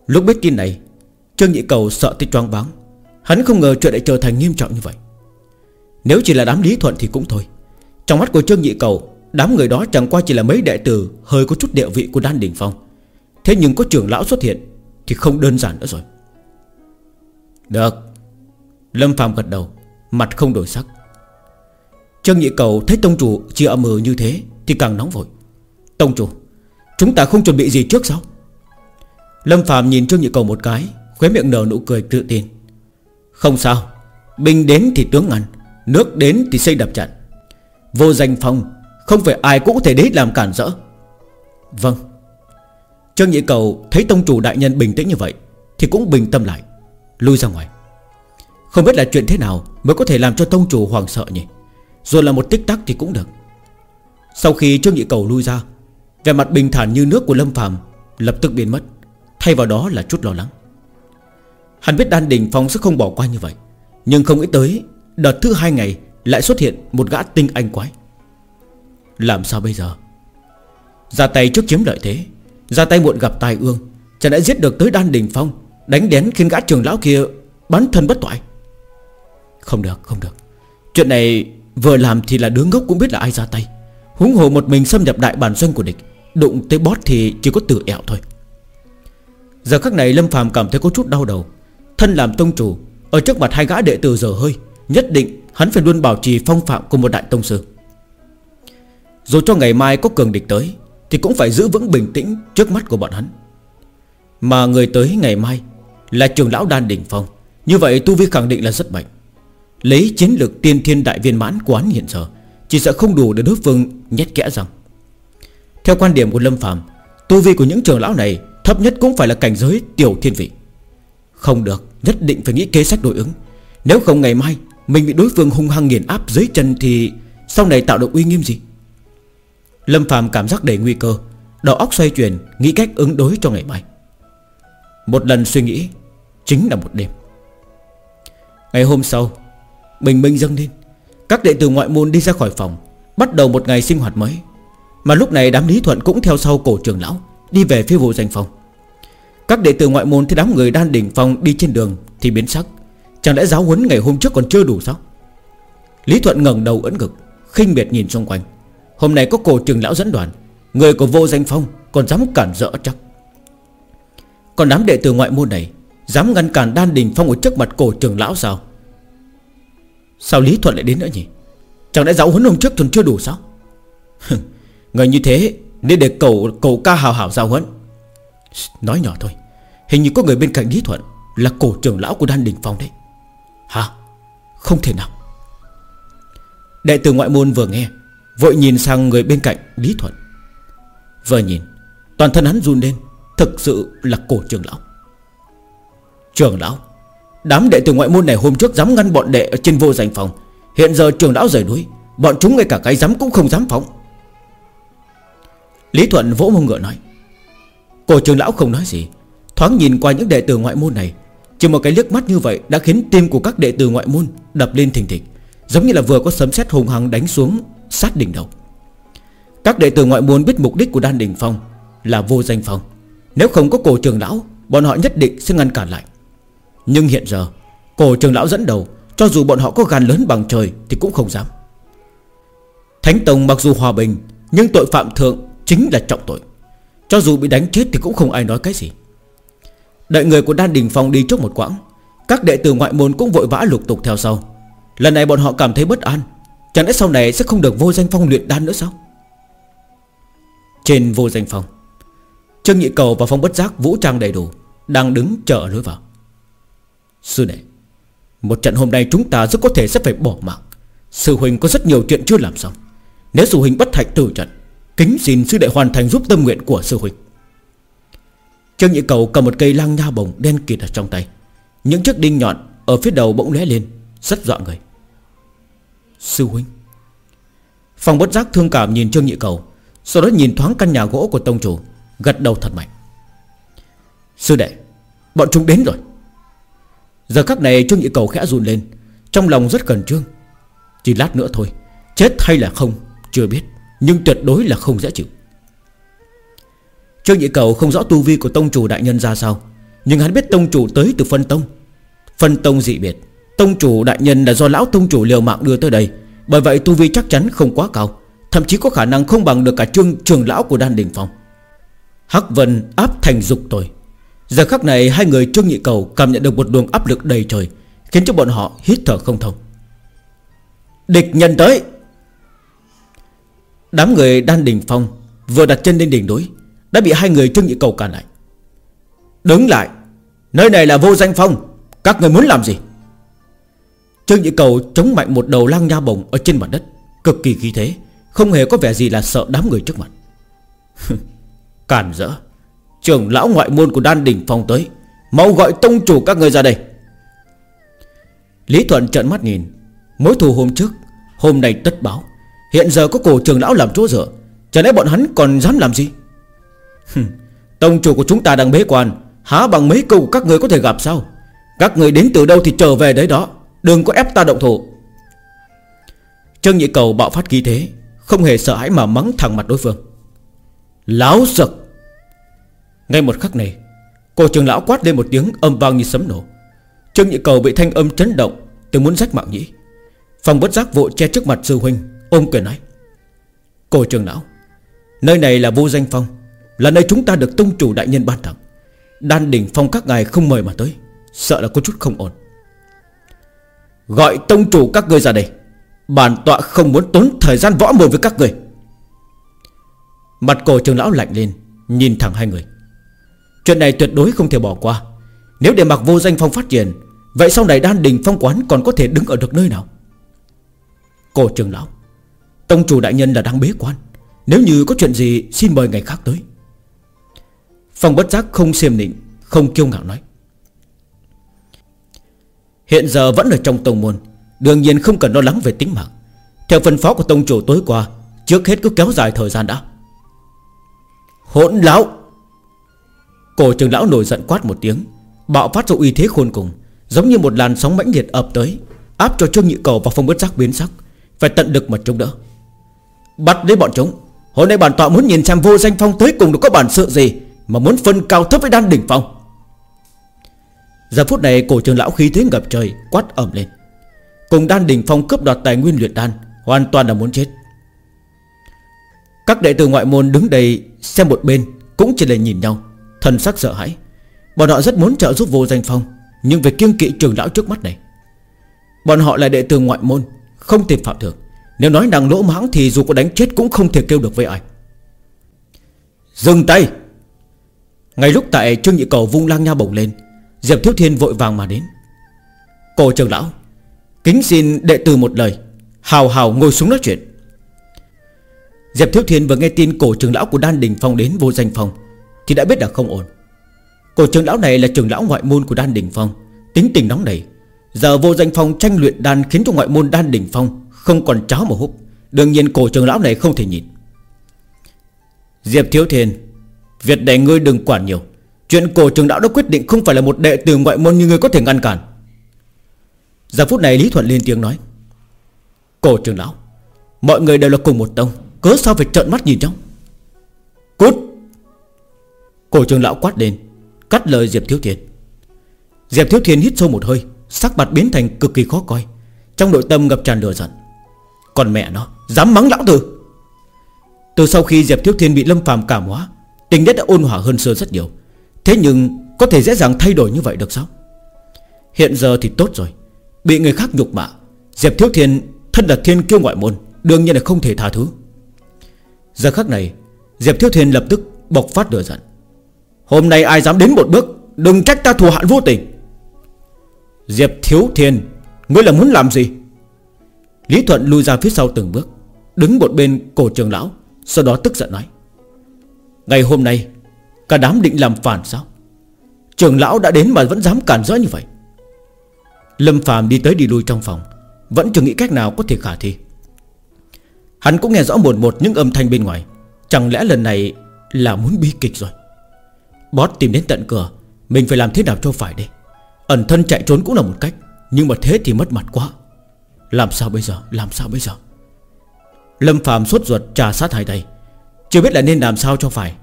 Speaker 1: Lúc biết tin này, Trương Nhị Cầu sợ tới choáng váng. Hắn không ngờ chuyện lại trở thành nghiêm trọng như vậy. Nếu chỉ là đám lý thuận thì cũng thôi. Trong mắt của Trương Nhị Cầu, Đám người đó chẳng qua chỉ là mấy đệ tử Hơi có chút địa vị của Đan Đình Phong. Thế nhưng có trưởng lão xuất hiện Thì không đơn giản nữa rồi. Được. Lâm Phạm gật đầu, Mặt không đổi sắc. Trương Nhị Cầu thấy tông chủ chỉ âm mờ như thế Thì càng nóng vội. Tông chủ, Chúng ta không chuẩn bị gì trước sao? Lâm Phạm nhìn Trương Nhị Cầu một cái, Khóe miệng nở nụ cười tự tin. Không sao, Binh đến thì tướng ngăn, Nước đến thì xây đập trận. Vô danh phong, Không phải ai cũng có thể đến làm cản rỡ. Vâng. Trương Nhị Cầu thấy tông chủ đại nhân bình tĩnh như vậy Thì cũng bình tâm lại, Lui ra ngoài. Không biết là chuyện thế nào Mới có thể làm cho tông chủ hoàng sợ nhỉ? Rồi là một tích tắc thì cũng được. Sau khi Trương Nhị Cầu lui ra Về mặt bình thản như nước của Lâm Phạm Lập tức biến mất, Thay vào đó là chút lo lắng. Hắn biết Đan Đình Phong sẽ không bỏ qua như vậy, Nhưng không nghĩ tới Đợt thứ hai ngày Lại xuất hiện một gã tinh anh quái. Làm sao bây giờ? Ra tay trước chiếm lợi thế, ra tay muộn gặp tai ương Chẳng đã giết được tới đan đình phong, Đánh đén khiến gã trường lão kia Bắn thân bất toại? Không được không được. Chuyện này vừa làm thì là đứa ngốc cũng biết là ai ra tay. Húng hồ một mình xâm nhập đại bản doanh của địch, Đụng tới bót thì chỉ có tự ẹo thôi. Giờ khắc này Lâm phàm cảm thấy có chút đau đầu. Thân làm tông chủ, Ở trước mặt hai gã đệ tử giờ hơi, Nhất định hắn phải luôn bảo trì phong phạm của một đại tông sư. Dù cho ngày mai có cường địch tới, thì cũng phải giữ vững bình tĩnh Trước mắt của bọn hắn. Mà người tới ngày mai Là trường lão đan đỉnh phong. Như vậy tu vi khẳng định là rất mạnh. Lấy chiến lược tiên thiên đại viên mãn quán hiện giờ, Chỉ sợ không đủ để đối phương nhét kẽ rằng Theo quan điểm của Lâm Phạm Tu vi của những trường lão này Thấp nhất cũng phải là cảnh giới tiểu thiên vị. Không được, Nhất định phải nghĩ kế sách đối ứng. Nếu không ngày mai Mình bị đối phương hung hăng nghiền áp dưới chân thì Sau này tạo được uy nghiêm gì? Lâm Phạm cảm giác đầy nguy cơ, Đầu óc xoay chuyển, Nghĩ cách ứng đối cho ngày mai. Một lần suy nghĩ Chính là một đêm. Ngày hôm sau Bình minh dâng lên. Các đệ tử ngoại môn đi ra khỏi phòng, Bắt đầu một ngày sinh hoạt mới. Mà lúc này đám lý thuận cũng theo sau cổ trường lão, Đi về phía vụ danh phòng Các đệ tử ngoại môn thấy đám người đan đỉnh phong đi trên đường Thì biến sắc. Chẳng lẽ giáo huấn ngày hôm trước còn chưa đủ sao? Lý Thuận ngẩng đầu ấn ngực, khinh miệt nhìn xung quanh. Hôm nay có cổ trường lão dẫn đoàn, Người của vô danh phong còn dám cản rỡ chắc. Còn đám đệ tử ngoại môn này, Dám ngăn cản đan đình phong ở trước mặt cổ trường lão sao? Sao Lý Thuận lại đến nữa nhỉ? Chẳng lẽ giáo huấn hôm trước còn chưa đủ sao? Người như thế, Nên để cầu cầu ca hào hảo giáo huấn. Nói nhỏ thôi. Hình như có người bên cạnh Lý Thuận Là cổ trưởng lão của Đan Đình Phong đấy. Hả? Không thể nào. Đệ tử ngoại môn vừa nghe, Vội nhìn sang người bên cạnh Lý Thuận Vừa nhìn, Toàn thân hắn run lên, Thực sự là cổ trưởng lão. Trưởng lão? Đám đệ tử ngoại môn này hôm trước dám ngăn bọn đệ ở trên vô danh phòng. Hiện giờ trường lão rời núi, Bọn chúng ngay cả cái dám cũng không dám phóng. Lý Thuận vỗ mông ngựa nói Cổ trường lão không nói gì. Thoáng nhìn qua những đệ tử ngoại môn này, Chỉ một cái liếc mắt như vậy Đã khiến tim của các đệ tử ngoại môn đập lên thình thịch, Giống như là vừa có sấm sét hùng hăng đánh xuống Sát đỉnh đầu. Các đệ tử ngoại môn biết mục đích của Đan đỉnh Phong Là vô danh phong Nếu không có cổ trường lão, Bọn họ nhất định sẽ ngăn cản lại. Nhưng hiện giờ, Cổ trường lão dẫn đầu, Cho dù bọn họ có gan lớn bằng trời Thì cũng không dám. Thánh Tông mặc dù hòa bình, Nhưng tội phạm thượng chính là trọng tội. Cho dù bị đánh chết thì cũng không ai nói cái gì. Đợi người của Đan Đình Phong đi trước một quãng, Các đệ tử ngoại môn cũng vội vã lục tục theo sau. Lần này bọn họ cảm thấy bất an, Chẳng lẽ sau này sẽ không được vô danh phong luyện đan nữa sao? Trên vô danh phong, Trương Nhị Cầu và phong bất giác vũ trang đầy đủ, Đang đứng chờ lối vào. Sư đệ, Một trận hôm nay chúng ta rất có thể sẽ phải bỏ mạng. Sư huynh có rất nhiều chuyện chưa làm xong. Nếu sư huynh bất hạnh từ trận, Kính xin sư đệ hoàn thành giúp tâm nguyện của sư huynh. Trương Nhị Cầu cầm một cây lang nha bồng đen kịt ở trong tay. Những chiếc đinh nhọn Ở phía đầu bỗng lóe lên, Rất dọa người. Sư huynh, Phòng bất giác thương cảm nhìn Trương Nhị Cầu, Sau đó nhìn thoáng căn nhà gỗ của tông chủ, Gật đầu thật mạnh. Sư đệ, Bọn chúng đến rồi. Giờ khắc này Trương Nhị Cầu khẽ run lên, Trong lòng rất cần trương. Chỉ lát nữa thôi, Chết hay là không, Chưa biết, Nhưng tuyệt đối là không dễ chịu. Trương Nhị Cầu không rõ tu vi của tông chủ đại nhân ra sao, Nhưng hắn biết tông chủ tới từ phân tông. Phân tông dị biệt, Tông chủ đại nhân là do lão tông chủ liều mạng đưa tới đây, Bởi vậy tu vi chắc chắn không quá cao, Thậm chí có khả năng không bằng được cả trương trường lão của đan đình phong. Hắc Vân áp thành dục tôi Giờ khắc này hai người Trương Nhị Cầu cảm nhận được một luồng áp lực đầy trời, Khiến cho bọn họ hít thở không thông. Địch nhân tới! Đám người đan đỉnh phong Vừa đặt chân lên đỉnh núi, Đã bị hai người Trương Nhị Cầu cản lại. Đứng lại! Nơi này là vô danh phong, Các người muốn làm gì? Trương Nhị Cầu chống mạnh một đầu lang nha bồng Ở trên mặt đất, Cực kỳ khí thế, Không hề có vẻ gì là sợ đám người trước mặt. Cản rỡ! Trưởng lão ngoại môn của đan đỉnh phong tới. Mau gọi tông chủ các người ra đây. Lý Thuận trợn mắt nhìn. Mối thù hôm trước, Hôm nay tất báo. Hiện giờ có cổ trưởng lão làm chỗ dựa. Chẳng lẽ bọn hắn còn dám làm gì? Tông chủ của chúng ta đang bế quan. Há bằng mấy câu các người có thể gặp sao? Các người đến từ đâu thì trở về đấy đó. Đừng có ép ta động thủ. Trương Nhị Cầu bạo phát khí thế, Không hề sợ hãi mà mắng thẳng mặt đối phương. Láo sực ngay một khắc này, Cổ trường lão quát lên một tiếng âm vang như sấm nổ. Trương Nhị Cầu bị thanh âm chấn động Từng muốn rách mạng nhĩ. Phòng bất giác vội che trước mặt sư huynh, Ôm quyền nói, Cổ trường lão, Nơi này là vô danh phong, Là nơi chúng ta được tông chủ đại nhân ban tặng. Đan đỉnh phong các ngài không mời mà tới, Sợ là có chút không ổn. Gọi tông chủ các ngươi ra đây, Bản tọa không muốn tốn thời gian võ mồm với các người Mặt cổ trường lão lạnh lên, Nhìn thẳng hai người. Chuyện này tuyệt đối không thể bỏ qua. Nếu để mặc vô danh phong phát triển, Vậy sau này đan đình phong quán còn có thể đứng ở được nơi nào? Cổ trường lão, Tông chủ đại nhân là đang bế quan. Nếu như có chuyện gì, xin mời ngày khác tới. Phong bất giác không xiêm nịnh, Không kiêu ngạo nói. Hiện giờ vẫn ở trong tông môn, Đương nhiên không cần lo lắng về tính mạng. Theo phân phó của tông chủ tối qua, Trước hết cứ kéo dài thời gian đã. Hỗn lão! Cổ trường lão nổi giận quát một tiếng, Bạo phát ra uy thế khôn cùng, Giống như một làn sóng mãnh liệt ập tới, Áp cho Trương Nhị Cầu và phong bất giác biến sắc, Phải tận lực mà chống đỡ. Bắt lấy bọn chúng, Hôm nay bản tọa muốn nhìn xem vô danh phong tới cùng được có bản sự gì Mà muốn phân cao thấp với đan đỉnh phong. Giờ phút này, cổ trường lão khí thế ngập trời Quát ẩm lên. Cùng đan đỉnh phong cướp đoạt tài nguyên luyện đan, Hoàn toàn là muốn chết. Các đệ tử ngoại môn đứng đây Xem một bên, cũng chỉ là nhìn nhau. Thần sắc sợ hãi. Bọn họ rất muốn trợ giúp vô danh phong, Nhưng về kiêng kỵ trường lão trước mắt này. Bọn họ là đệ tử ngoại môn, Không thể phạm thượng Nếu nói nàng lỗ mãng thì dù có đánh chết Cũng không thể kêu được với ai. Dừng tay! Ngay lúc tại Trương Nhị Cầu vung lang nha bổng lên, Diệp Thiếu Thiên vội vàng mà đến. Cổ trường lão, Kính xin đệ tử một lời, Hào hào ngồi xuống nói chuyện. Diệp Thiếu Thiên vừa nghe tin cổ trường lão của Đan Đình Phong đến vô danh phòng. Thì đã biết là không ổn. Cổ trường lão này là trường lão ngoại môn của Đan Đình Phong. Tính tình nóng nảy. Giờ vô danh phong tranh luyện đan khiến cho ngoại môn Đan Đình Phong Không còn cháo mà hút Đương nhiên cổ trường lão này không thể nhìn Diệp Thiếu Thiên, Việc này ngươi đừng quản nhiều. Chuyện cổ trường lão đã quyết định không phải là một đệ tử ngoại môn như ngươi có thể ngăn cản. Giờ phút này Lý Thuận lên tiếng nói. Cổ trường lão, Mọi người đều là cùng một tông, Cớ sao phải trợn mắt nhìn trong Cút! Cổ trường lão quát lên, Cắt lời Diệp Thiếu Thiên Diệp Thiếu Thiên hít sâu một hơi, Sắc mặt biến thành cực kỳ khó coi. Trong nội tâm ngập tràn lửa giận. Còn mẹ nó, Dám mắng lão tử. Từ sau khi Diệp Thiếu Thiên bị Lâm phàm cảm hóa, Tình nhất đã ôn hòa hơn xưa rất nhiều. Thế nhưng, có thể dễ dàng thay đổi như vậy được sao? Hiện giờ thì tốt rồi. Bị người khác nhục mạ, Diệp Thiếu Thiên thân là thiên kiêu ngoại môn, Đương nhiên là không thể tha thứ. Giờ khắc này, Diệp Thiếu Thiên lập tức bộc phát lửa giận. Hôm nay ai dám đến một bước, Đừng trách ta thù hạn vô tình. Diệp Thiếu Thiên, Ngươi là muốn làm gì? Lý Thuận lui ra phía sau từng bước, Đứng một bên cổ trường lão, Sau đó tức giận nói. Ngày hôm nay, Cả đám định làm phản sao? Trường lão đã đến mà vẫn dám cản rỡ như vậy. Lâm Phạm đi tới đi lui trong phòng, Vẫn chưa nghĩ cách nào có thể khả thi. Hắn cũng nghe rõ một một những âm thanh bên ngoài, Chẳng lẽ lần này là muốn bi kịch rồi? Boss tìm đến tận cửa. Mình phải làm thế nào cho phải đây? Ẩn thân chạy trốn cũng là một cách, Nhưng mà thế thì mất mặt quá. Làm sao bây giờ? Làm sao bây giờ? Lâm Phạm sốt ruột trà sát hai tay. Chưa biết là nên làm sao cho phải.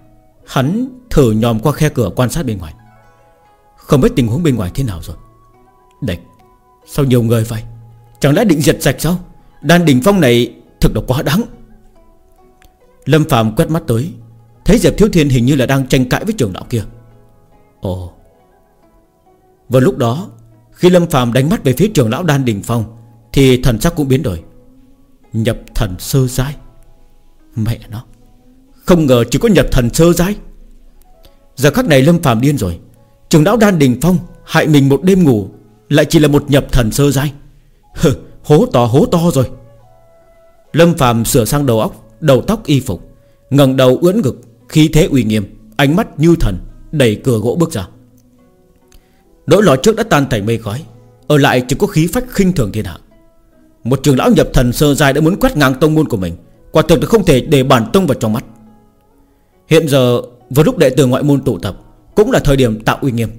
Speaker 1: Hắn thử nhòm qua khe cửa quan sát bên ngoài. Không biết tình huống bên ngoài thế nào rồi. Địch Sao nhiều người vậy? Chẳng lẽ định diệt sạch sao? Đan đỉnh phong này thực là quá đáng. Lâm Phạm quét mắt tới. Thấy Diệp Thiếu Thiên hình như là đang tranh cãi với trường đạo kia. Ồ. Vào lúc đó Khi Lâm Phạm đánh mắt về phía trường lão Đan Đình Phong Thì thần sắc cũng biến đổi. Nhập thần sơ giai. Mẹ nó. Không ngờ chỉ có nhập thần sơ giai. Giờ khắc này Lâm Phạm điên rồi. Trường lão Đan Đình Phong Hại mình một đêm ngủ Lại chỉ là một nhập thần sơ giai. Hừ, hố to hố to rồi. Lâm Phạm sửa sang đầu óc Đầu tóc y phục ngẩng đầu ưỡn ngực. Khí thế uy nghiêm, Ánh mắt như thần, Đẩy cửa gỗ bước ra. Nỗi lo trước đã tan thành mây khói, Ở lại chỉ có khí phách khinh thường thiên hạ. Một trường lão nhập thần sơ dài đã muốn quét ngang tông môn của mình, Quả thực là không thể để bản tông vào trong mắt. Hiện giờ Vào lúc đệ tử ngoại môn tụ tập, Cũng là thời điểm tạo uy nghiêm.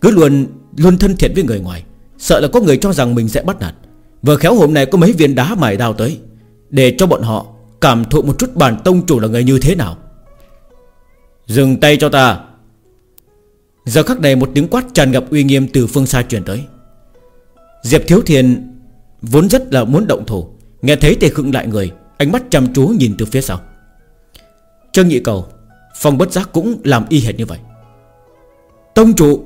Speaker 1: Cứ luôn luôn thân thiện với người ngoài, Sợ là có người cho rằng mình sẽ bắt nạt. Vừa khéo hôm nay có mấy viên đá mài đào tới, Để cho bọn họ Cảm thụ một chút bản tông chủ là người như thế nào. Dừng tay cho ta. Giờ khắc này một tiếng quát tràn ngập uy nghiêm từ phương xa truyền tới. Diệp Thiếu Thiên Vốn rất là muốn động thủ, Nghe thấy thì khựng lại người, Ánh mắt chăm chú nhìn từ phía sau. Trương Nhị Cầu Phong bất giác cũng làm y hệt như vậy. Tông trụ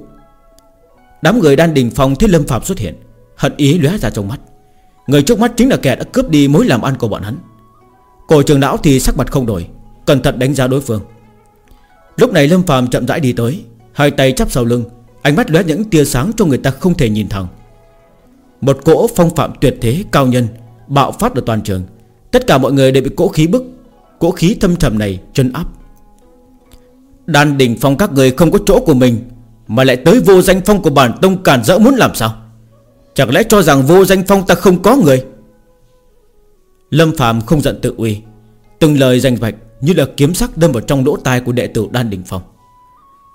Speaker 1: Đám người đan đình phòng thấy Lâm Phạm xuất hiện, Hận ý lóe ra trong mắt. Người trước mắt chính là kẻ đã cướp đi mối làm ăn của bọn hắn. Cổ trường lão thì sắc mặt không đổi, Cẩn thận đánh giá đối phương. Lúc này Lâm Phạm chậm rãi đi tới, Hai tay chắp sau lưng, Ánh mắt lóe những tia sáng cho người ta không thể nhìn thẳng. Một cỗ phong phạm tuyệt thế cao nhân Bạo phát ở toàn trường. Tất cả mọi người đều bị cỗ khí bức, Cỗ khí thâm trầm này chân áp. Đan đỉnh phong các người không có chỗ của mình, Mà lại tới vô danh phong của bản tông cản rỡ muốn làm sao? Chẳng lẽ cho rằng vô danh phong ta không có người? Lâm Phạm không giận tự uy, Từng lời danh vạch như là kiếm sắc đâm vào trong lỗ tai của đệ tử Đan Đình Phong.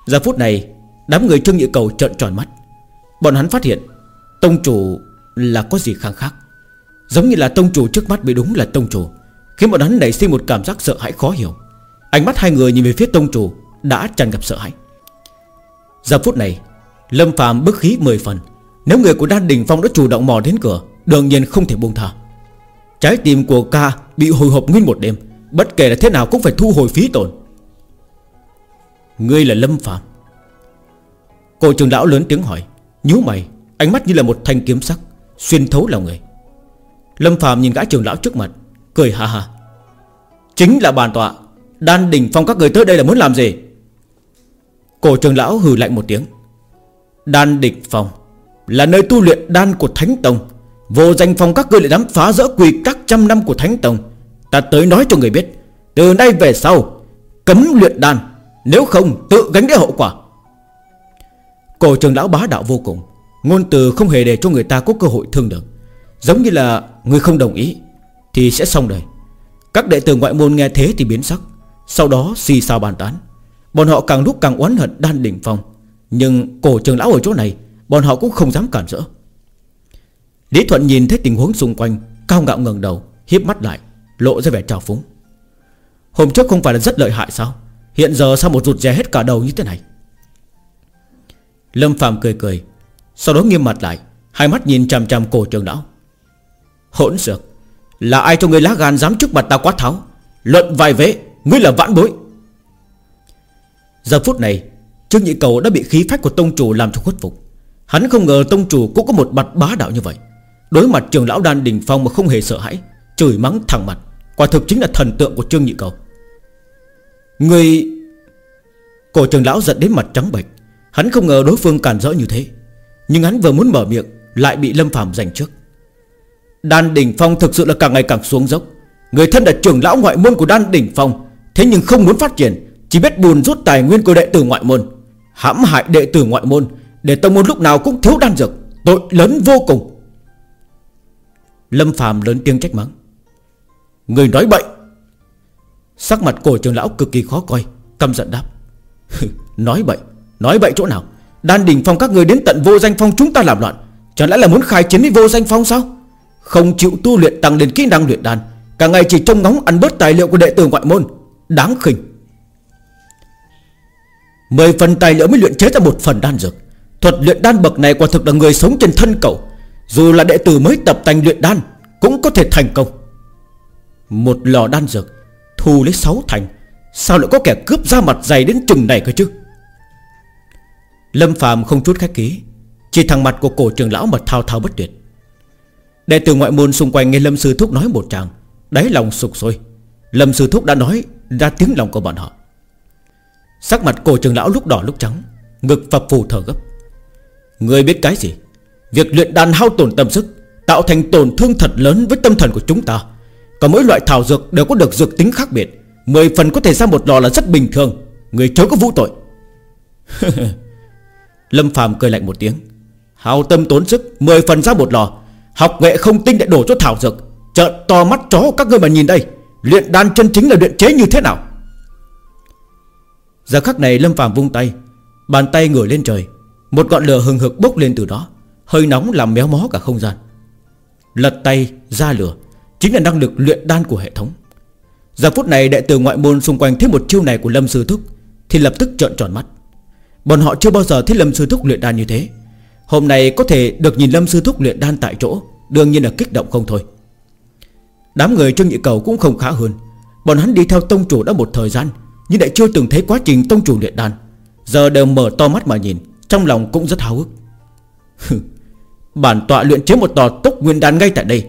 Speaker 1: Giờ phút này, Đám người Trương Nhị Cầu trợn tròn mắt. Bọn hắn phát hiện, Tông chủ là có gì khang khác. Giống như là tông chủ trước mắt bị đúng là tông chủ, Khiến bọn hắn nảy sinh một cảm giác sợ hãi khó hiểu. Ánh mắt hai người nhìn về phía tông chủ Đã tràn gặp sợ hãi. Giờ phút này, Lâm Phạm bức khí 10 phần. Nếu người của Đan Đình Phong đã chủ động mò đến cửa, Đương nhiên không thể buông thả Trái tim của ca bị hồi hộp nguyên một đêm. Bất kể là thế nào cũng phải thu hồi phí tổn. Ngươi là Lâm Phạm Cô trường lão lớn tiếng hỏi, nhíu mày, Ánh mắt như là một thanh kiếm sắc, Xuyên thấu lòng người. Lâm Phạm nhìn gã trường lão trước mặt, Cười ha ha. Chính là bàn tọa, Đan đỉnh phong các người tới đây là muốn làm gì? Cổ trường lão hừ lạnh một tiếng. Đan địch phong Là nơi tu luyện đan của Thánh Tông. Vô danh phong các ngươi lại dám phá rỡ quỳ các trăm năm của Thánh Tông. Ta tới nói cho người biết, Từ nay về sau, Cấm luyện đan, Nếu không tự gánh lấy hậu quả. Cổ trường lão bá đạo vô cùng, Ngôn từ không hề để cho người ta có cơ hội thương được. Giống như là Người không đồng ý, Thì sẽ xong đời. Các đệ tử ngoại môn nghe thế thì biến sắc, Sau đó xì xào bàn tán. Bọn họ càng lúc càng oán hận đan đỉnh phong, Nhưng cổ trường lão ở chỗ này, Bọn họ cũng không dám cản rỡ. Lý Thuận nhìn thấy tình huống xung quanh, Cao ngạo ngẩng đầu, hiếp mắt lại. Lộ ra vẻ trào phúng. Hôm trước không phải là rất lợi hại sao? Hiện giờ sao một rụt rè hết cả đầu như thế này? Lâm Phạm cười cười, Sau đó nghiêm mặt lại, Hai mắt nhìn chằm chằm cổ trường lão. Hỗn dược, Là ai cho người lá gan dám trước mặt ta quát tháo? Luận vài vế, Ngươi là vãn bối. Giờ phút này, Trương Nhị Cầu đã bị khí phách của tông chủ làm cho khuất phục. Hắn không ngờ tông chủ cũng có một mặt bá đạo như vậy. Đối mặt trường lão đan đình phong mà không hề sợ hãi, Chửi mắng thẳng mặt. Quả thực chính là thần tượng của Trương Nhị Cầu. Người Cổ trường lão giận đến mặt trắng bệch. Hắn không ngờ đối phương cản rỡ như thế. Nhưng hắn vừa muốn mở miệng, Lại bị Lâm phạm giành trước. Đan Đỉnh Phong thực sự là càng ngày càng xuống dốc. Người thân là trưởng lão ngoại môn của Đan Đỉnh Phong. Thế nhưng không muốn phát triển, Chỉ biết buồn rút tài nguyên của đệ tử ngoại môn, hãm hại đệ tử ngoại môn, Để tông môn lúc nào cũng thiếu đan dược, Tội lớn vô cùng. Lâm phạm lớn tiếng trách mắng. Người nói bậy. Sắc mặt cổ trường lão cực kỳ khó coi, Căm giận đáp. Nói bậy Nói bậy chỗ nào? Đan đỉnh phong các người đến tận vô danh phong chúng ta làm loạn. Chẳng lẽ là muốn khai chiến với vô danh phong sao? Không chịu tu luyện tăng đến kỹ năng luyện đan, Cả ngày chỉ trông ngóng ăn bớt tài liệu của đệ tử ngoại môn. Đáng khinh. Mười phần tài liệu mới luyện chế ra một phần đan dược. Thuật luyện đan bậc này quả thực là người sống trên thân cầu. Dù là đệ tử mới tập tành luyện đan, Cũng có thể thành công. Một lò đan dược, Thu lấy sáu thành. Sao lại có kẻ cướp ra mặt dày đến chừng này cơ chứ? Lâm Phạm không chút khách ký Chỉ thằng mặt của cổ trường lão mà thao thao bất tuyệt. Đệ tử ngoại môn xung quanh nghe Lâm Sư Thúc nói một tràng, Đáy lòng sụp sôi. Lâm Sư Thúc đã nói ra tiếng lòng của bọn họ. Sắc mặt cổ trường lão lúc đỏ lúc trắng, Ngực phập phù thở gấp. Người biết cái gì? Việc luyện đàn hao tổn tâm sức, Tạo thành tổn thương thật lớn với tâm thần của chúng ta. Còn mỗi loại thảo dược đều có được dược tính khác biệt. Mười phần có thể ra một lò là rất bình thường. Người chớ có vũ tội. Lâm Phạm cười lạnh một tiếng. Hào tâm tốn sức, Mười phần ra một lò. Học nghệ không tinh để đổ cho thảo dược. Trợn to mắt chó các ngươi mà nhìn đây. Luyện đan chân chính là luyện chế như thế nào? Giờ khắc này Lâm Phạm vung tay, Bàn tay ngửa lên trời. Một ngọn lửa hừng hực bốc lên từ đó. Hơi nóng làm méo mó cả không gian. Lật tay ra lửa. Chính là năng lực luyện đan của hệ thống. Giờ phút này, đệ tử ngoại môn xung quanh thấy một chiêu này của Lâm Sư Thúc Thì lập tức trợn tròn mắt. Bọn họ chưa bao giờ thấy Lâm Sư Thúc luyện đan như thế. Hôm nay có thể được nhìn Lâm Sư Thúc luyện đan tại chỗ, Đương nhiên là kích động không thôi. Đám người Trương Nhị Cầu cũng không khá hơn. Bọn hắn đi theo tông chủ đã một thời gian, Nhưng lại chưa từng thấy quá trình tông chủ luyện đan. Giờ đều mở to mắt mà nhìn, Trong lòng cũng rất háo hức. Bản tọa luyện chế một tòa tốc nguyên đan ngay tại đây.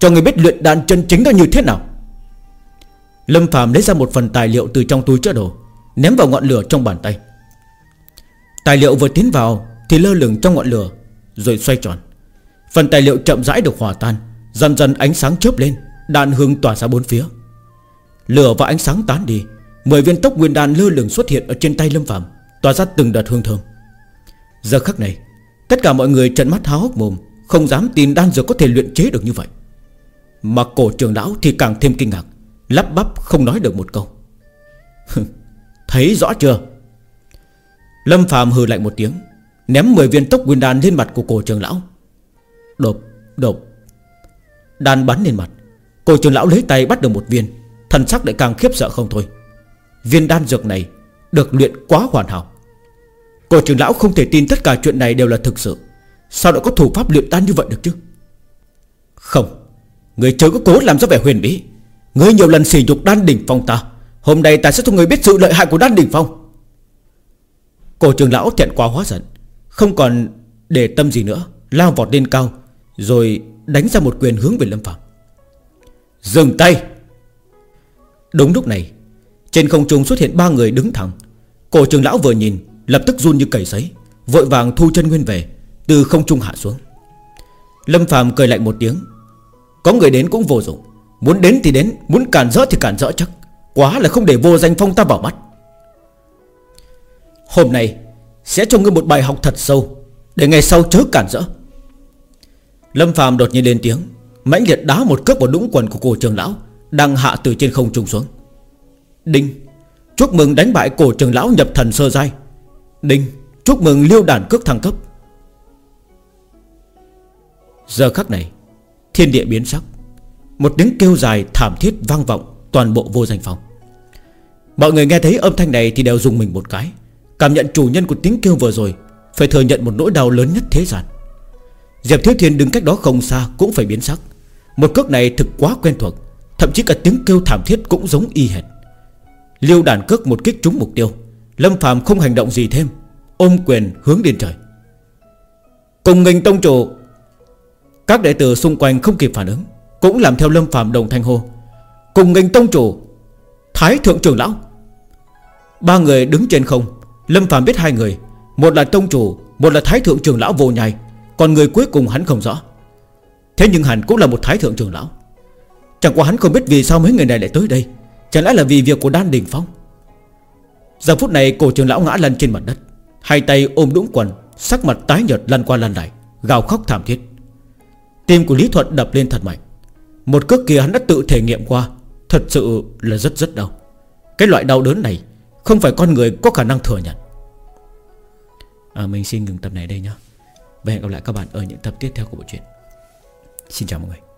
Speaker 1: Cho người biết luyện đan chân chính là như thế nào. Lâm Phạm lấy ra một phần tài liệu từ trong túi chứa đồ, Ném vào ngọn lửa trong bàn tay. Tài liệu vừa tiến vào Thì lơ lửng trong ngọn lửa, Rồi xoay tròn. Phần tài liệu chậm rãi được hòa tan, Dần dần ánh sáng chớp lên Đạn hương tỏa ra bốn phía. Lửa và ánh sáng tán đi, Mười viên tốc nguyên đan lơ lửng xuất hiện ở trên tay Lâm Phạm Tỏa ra từng đợt hương thơm. Giờ khắc này, Tất cả mọi người trợn mắt há hốc mồm, Không dám tin đan dược có thể luyện chế được như vậy. Mà cổ trường lão thì càng thêm kinh ngạc, Lắp bắp không nói được một câu. Thấy rõ chưa? Lâm Phạm hừ lạnh một tiếng, Ném 10 viên tốc nguyên đan lên mặt của cổ trường lão. Đột Đột Đan bắn lên mặt, Cổ trường lão lấy tay bắt được một viên, Thần sắc lại càng khiếp sợ không thôi. Viên đan dược này Được luyện quá hoàn hảo. Cổ trường lão không thể tin tất cả chuyện này đều là thực sự, Sao lại có thủ pháp luyện đan như vậy được chứ? Không Người chớ có cố làm ra vẻ huyền bí. Người nhiều lần sỉ nhục đan đỉnh phong ta. Hôm nay ta sẽ cho người biết sự lợi hại của đan đỉnh phong. Cổ trường lão thiện quá hóa giận. Không còn để tâm gì nữa. Lao vọt lên cao, Rồi đánh ra một quyền hướng về Lâm Phạm Dừng tay! Đúng lúc này, Trên không trung xuất hiện ba người đứng thẳng. Cổ trường lão vừa nhìn, Lập tức run như cầy sấy, Vội vàng thu chân nguyên về, Từ không trung hạ xuống. Lâm Phạm cười lạnh một tiếng có người đến cũng vô dụng. Muốn đến thì đến, Muốn cản rỡ thì cản rỡ chắc. Quá là không để vô danh phong ta vào mắt. Hôm nay, Sẽ cho ngươi một bài học thật sâu, Để ngày sau chớ cản rỡ. Lâm Phạm đột nhiên lên tiếng, mãnh liệt đá một cước vào đũng quần của cổ trường lão, Đang hạ từ trên không trung xuống. Đinh, Chúc mừng đánh bại cổ trường lão nhập thần sơ giai. Đinh, Chúc mừng liêu đàn cước thăng cấp. Giờ khắc này Thiên địa biến sắc. Một tiếng kêu dài thảm thiết vang vọng Toàn bộ vô danh phòng. Mọi người nghe thấy âm thanh này thì đều dùng mình một cái. Cảm nhận chủ nhân của tiếng kêu vừa rồi, Phải thừa nhận một nỗi đau lớn nhất thế gian. Diệp Thiếu Thiên đứng cách đó không xa Cũng phải biến sắc. Một cước này thực quá quen thuộc, Thậm chí cả tiếng kêu thảm thiết cũng giống y hệt. Liêu đàn cước một kích trúng mục tiêu, Lâm Phạm không hành động gì thêm, Ôm quyền hướng lên trời. Cùng nghênh tông chủ các đệ tử xung quanh không kịp phản ứng, Cũng làm theo Lâm Phạm đồng thanh hô. Cùng nghênh tông chủ, Thái thượng trưởng lão. Ba người đứng trên không, Lâm Phạm biết hai người. Một là tông chủ, Một là thái thượng trưởng lão vô nhai. Còn người cuối cùng hắn không rõ. Thế nhưng hắn cũng là một thái thượng trưởng lão. Chẳng qua hắn không biết vì sao mấy người này lại tới đây. Chẳng lẽ là vì việc của Đan Đình Phong? Giờ phút này, cổ trưởng lão ngã lăn trên mặt đất. Hai tay ôm đũng quần, Sắc mặt tái nhợt lăn qua lăn lại, Gào khóc thảm thiết. Tim của Lý Thuận đập lên thật mạnh. Một cước kia hắn đã tự thể nghiệm qua. Thật sự là rất rất đau. Cái loại đau đớn này Không phải con người có khả năng thừa nhận. À, Mình xin ngừng tập này đây nhé Và hẹn gặp lại các bạn ở những tập tiếp theo của bộ truyện. Xin chào mọi người.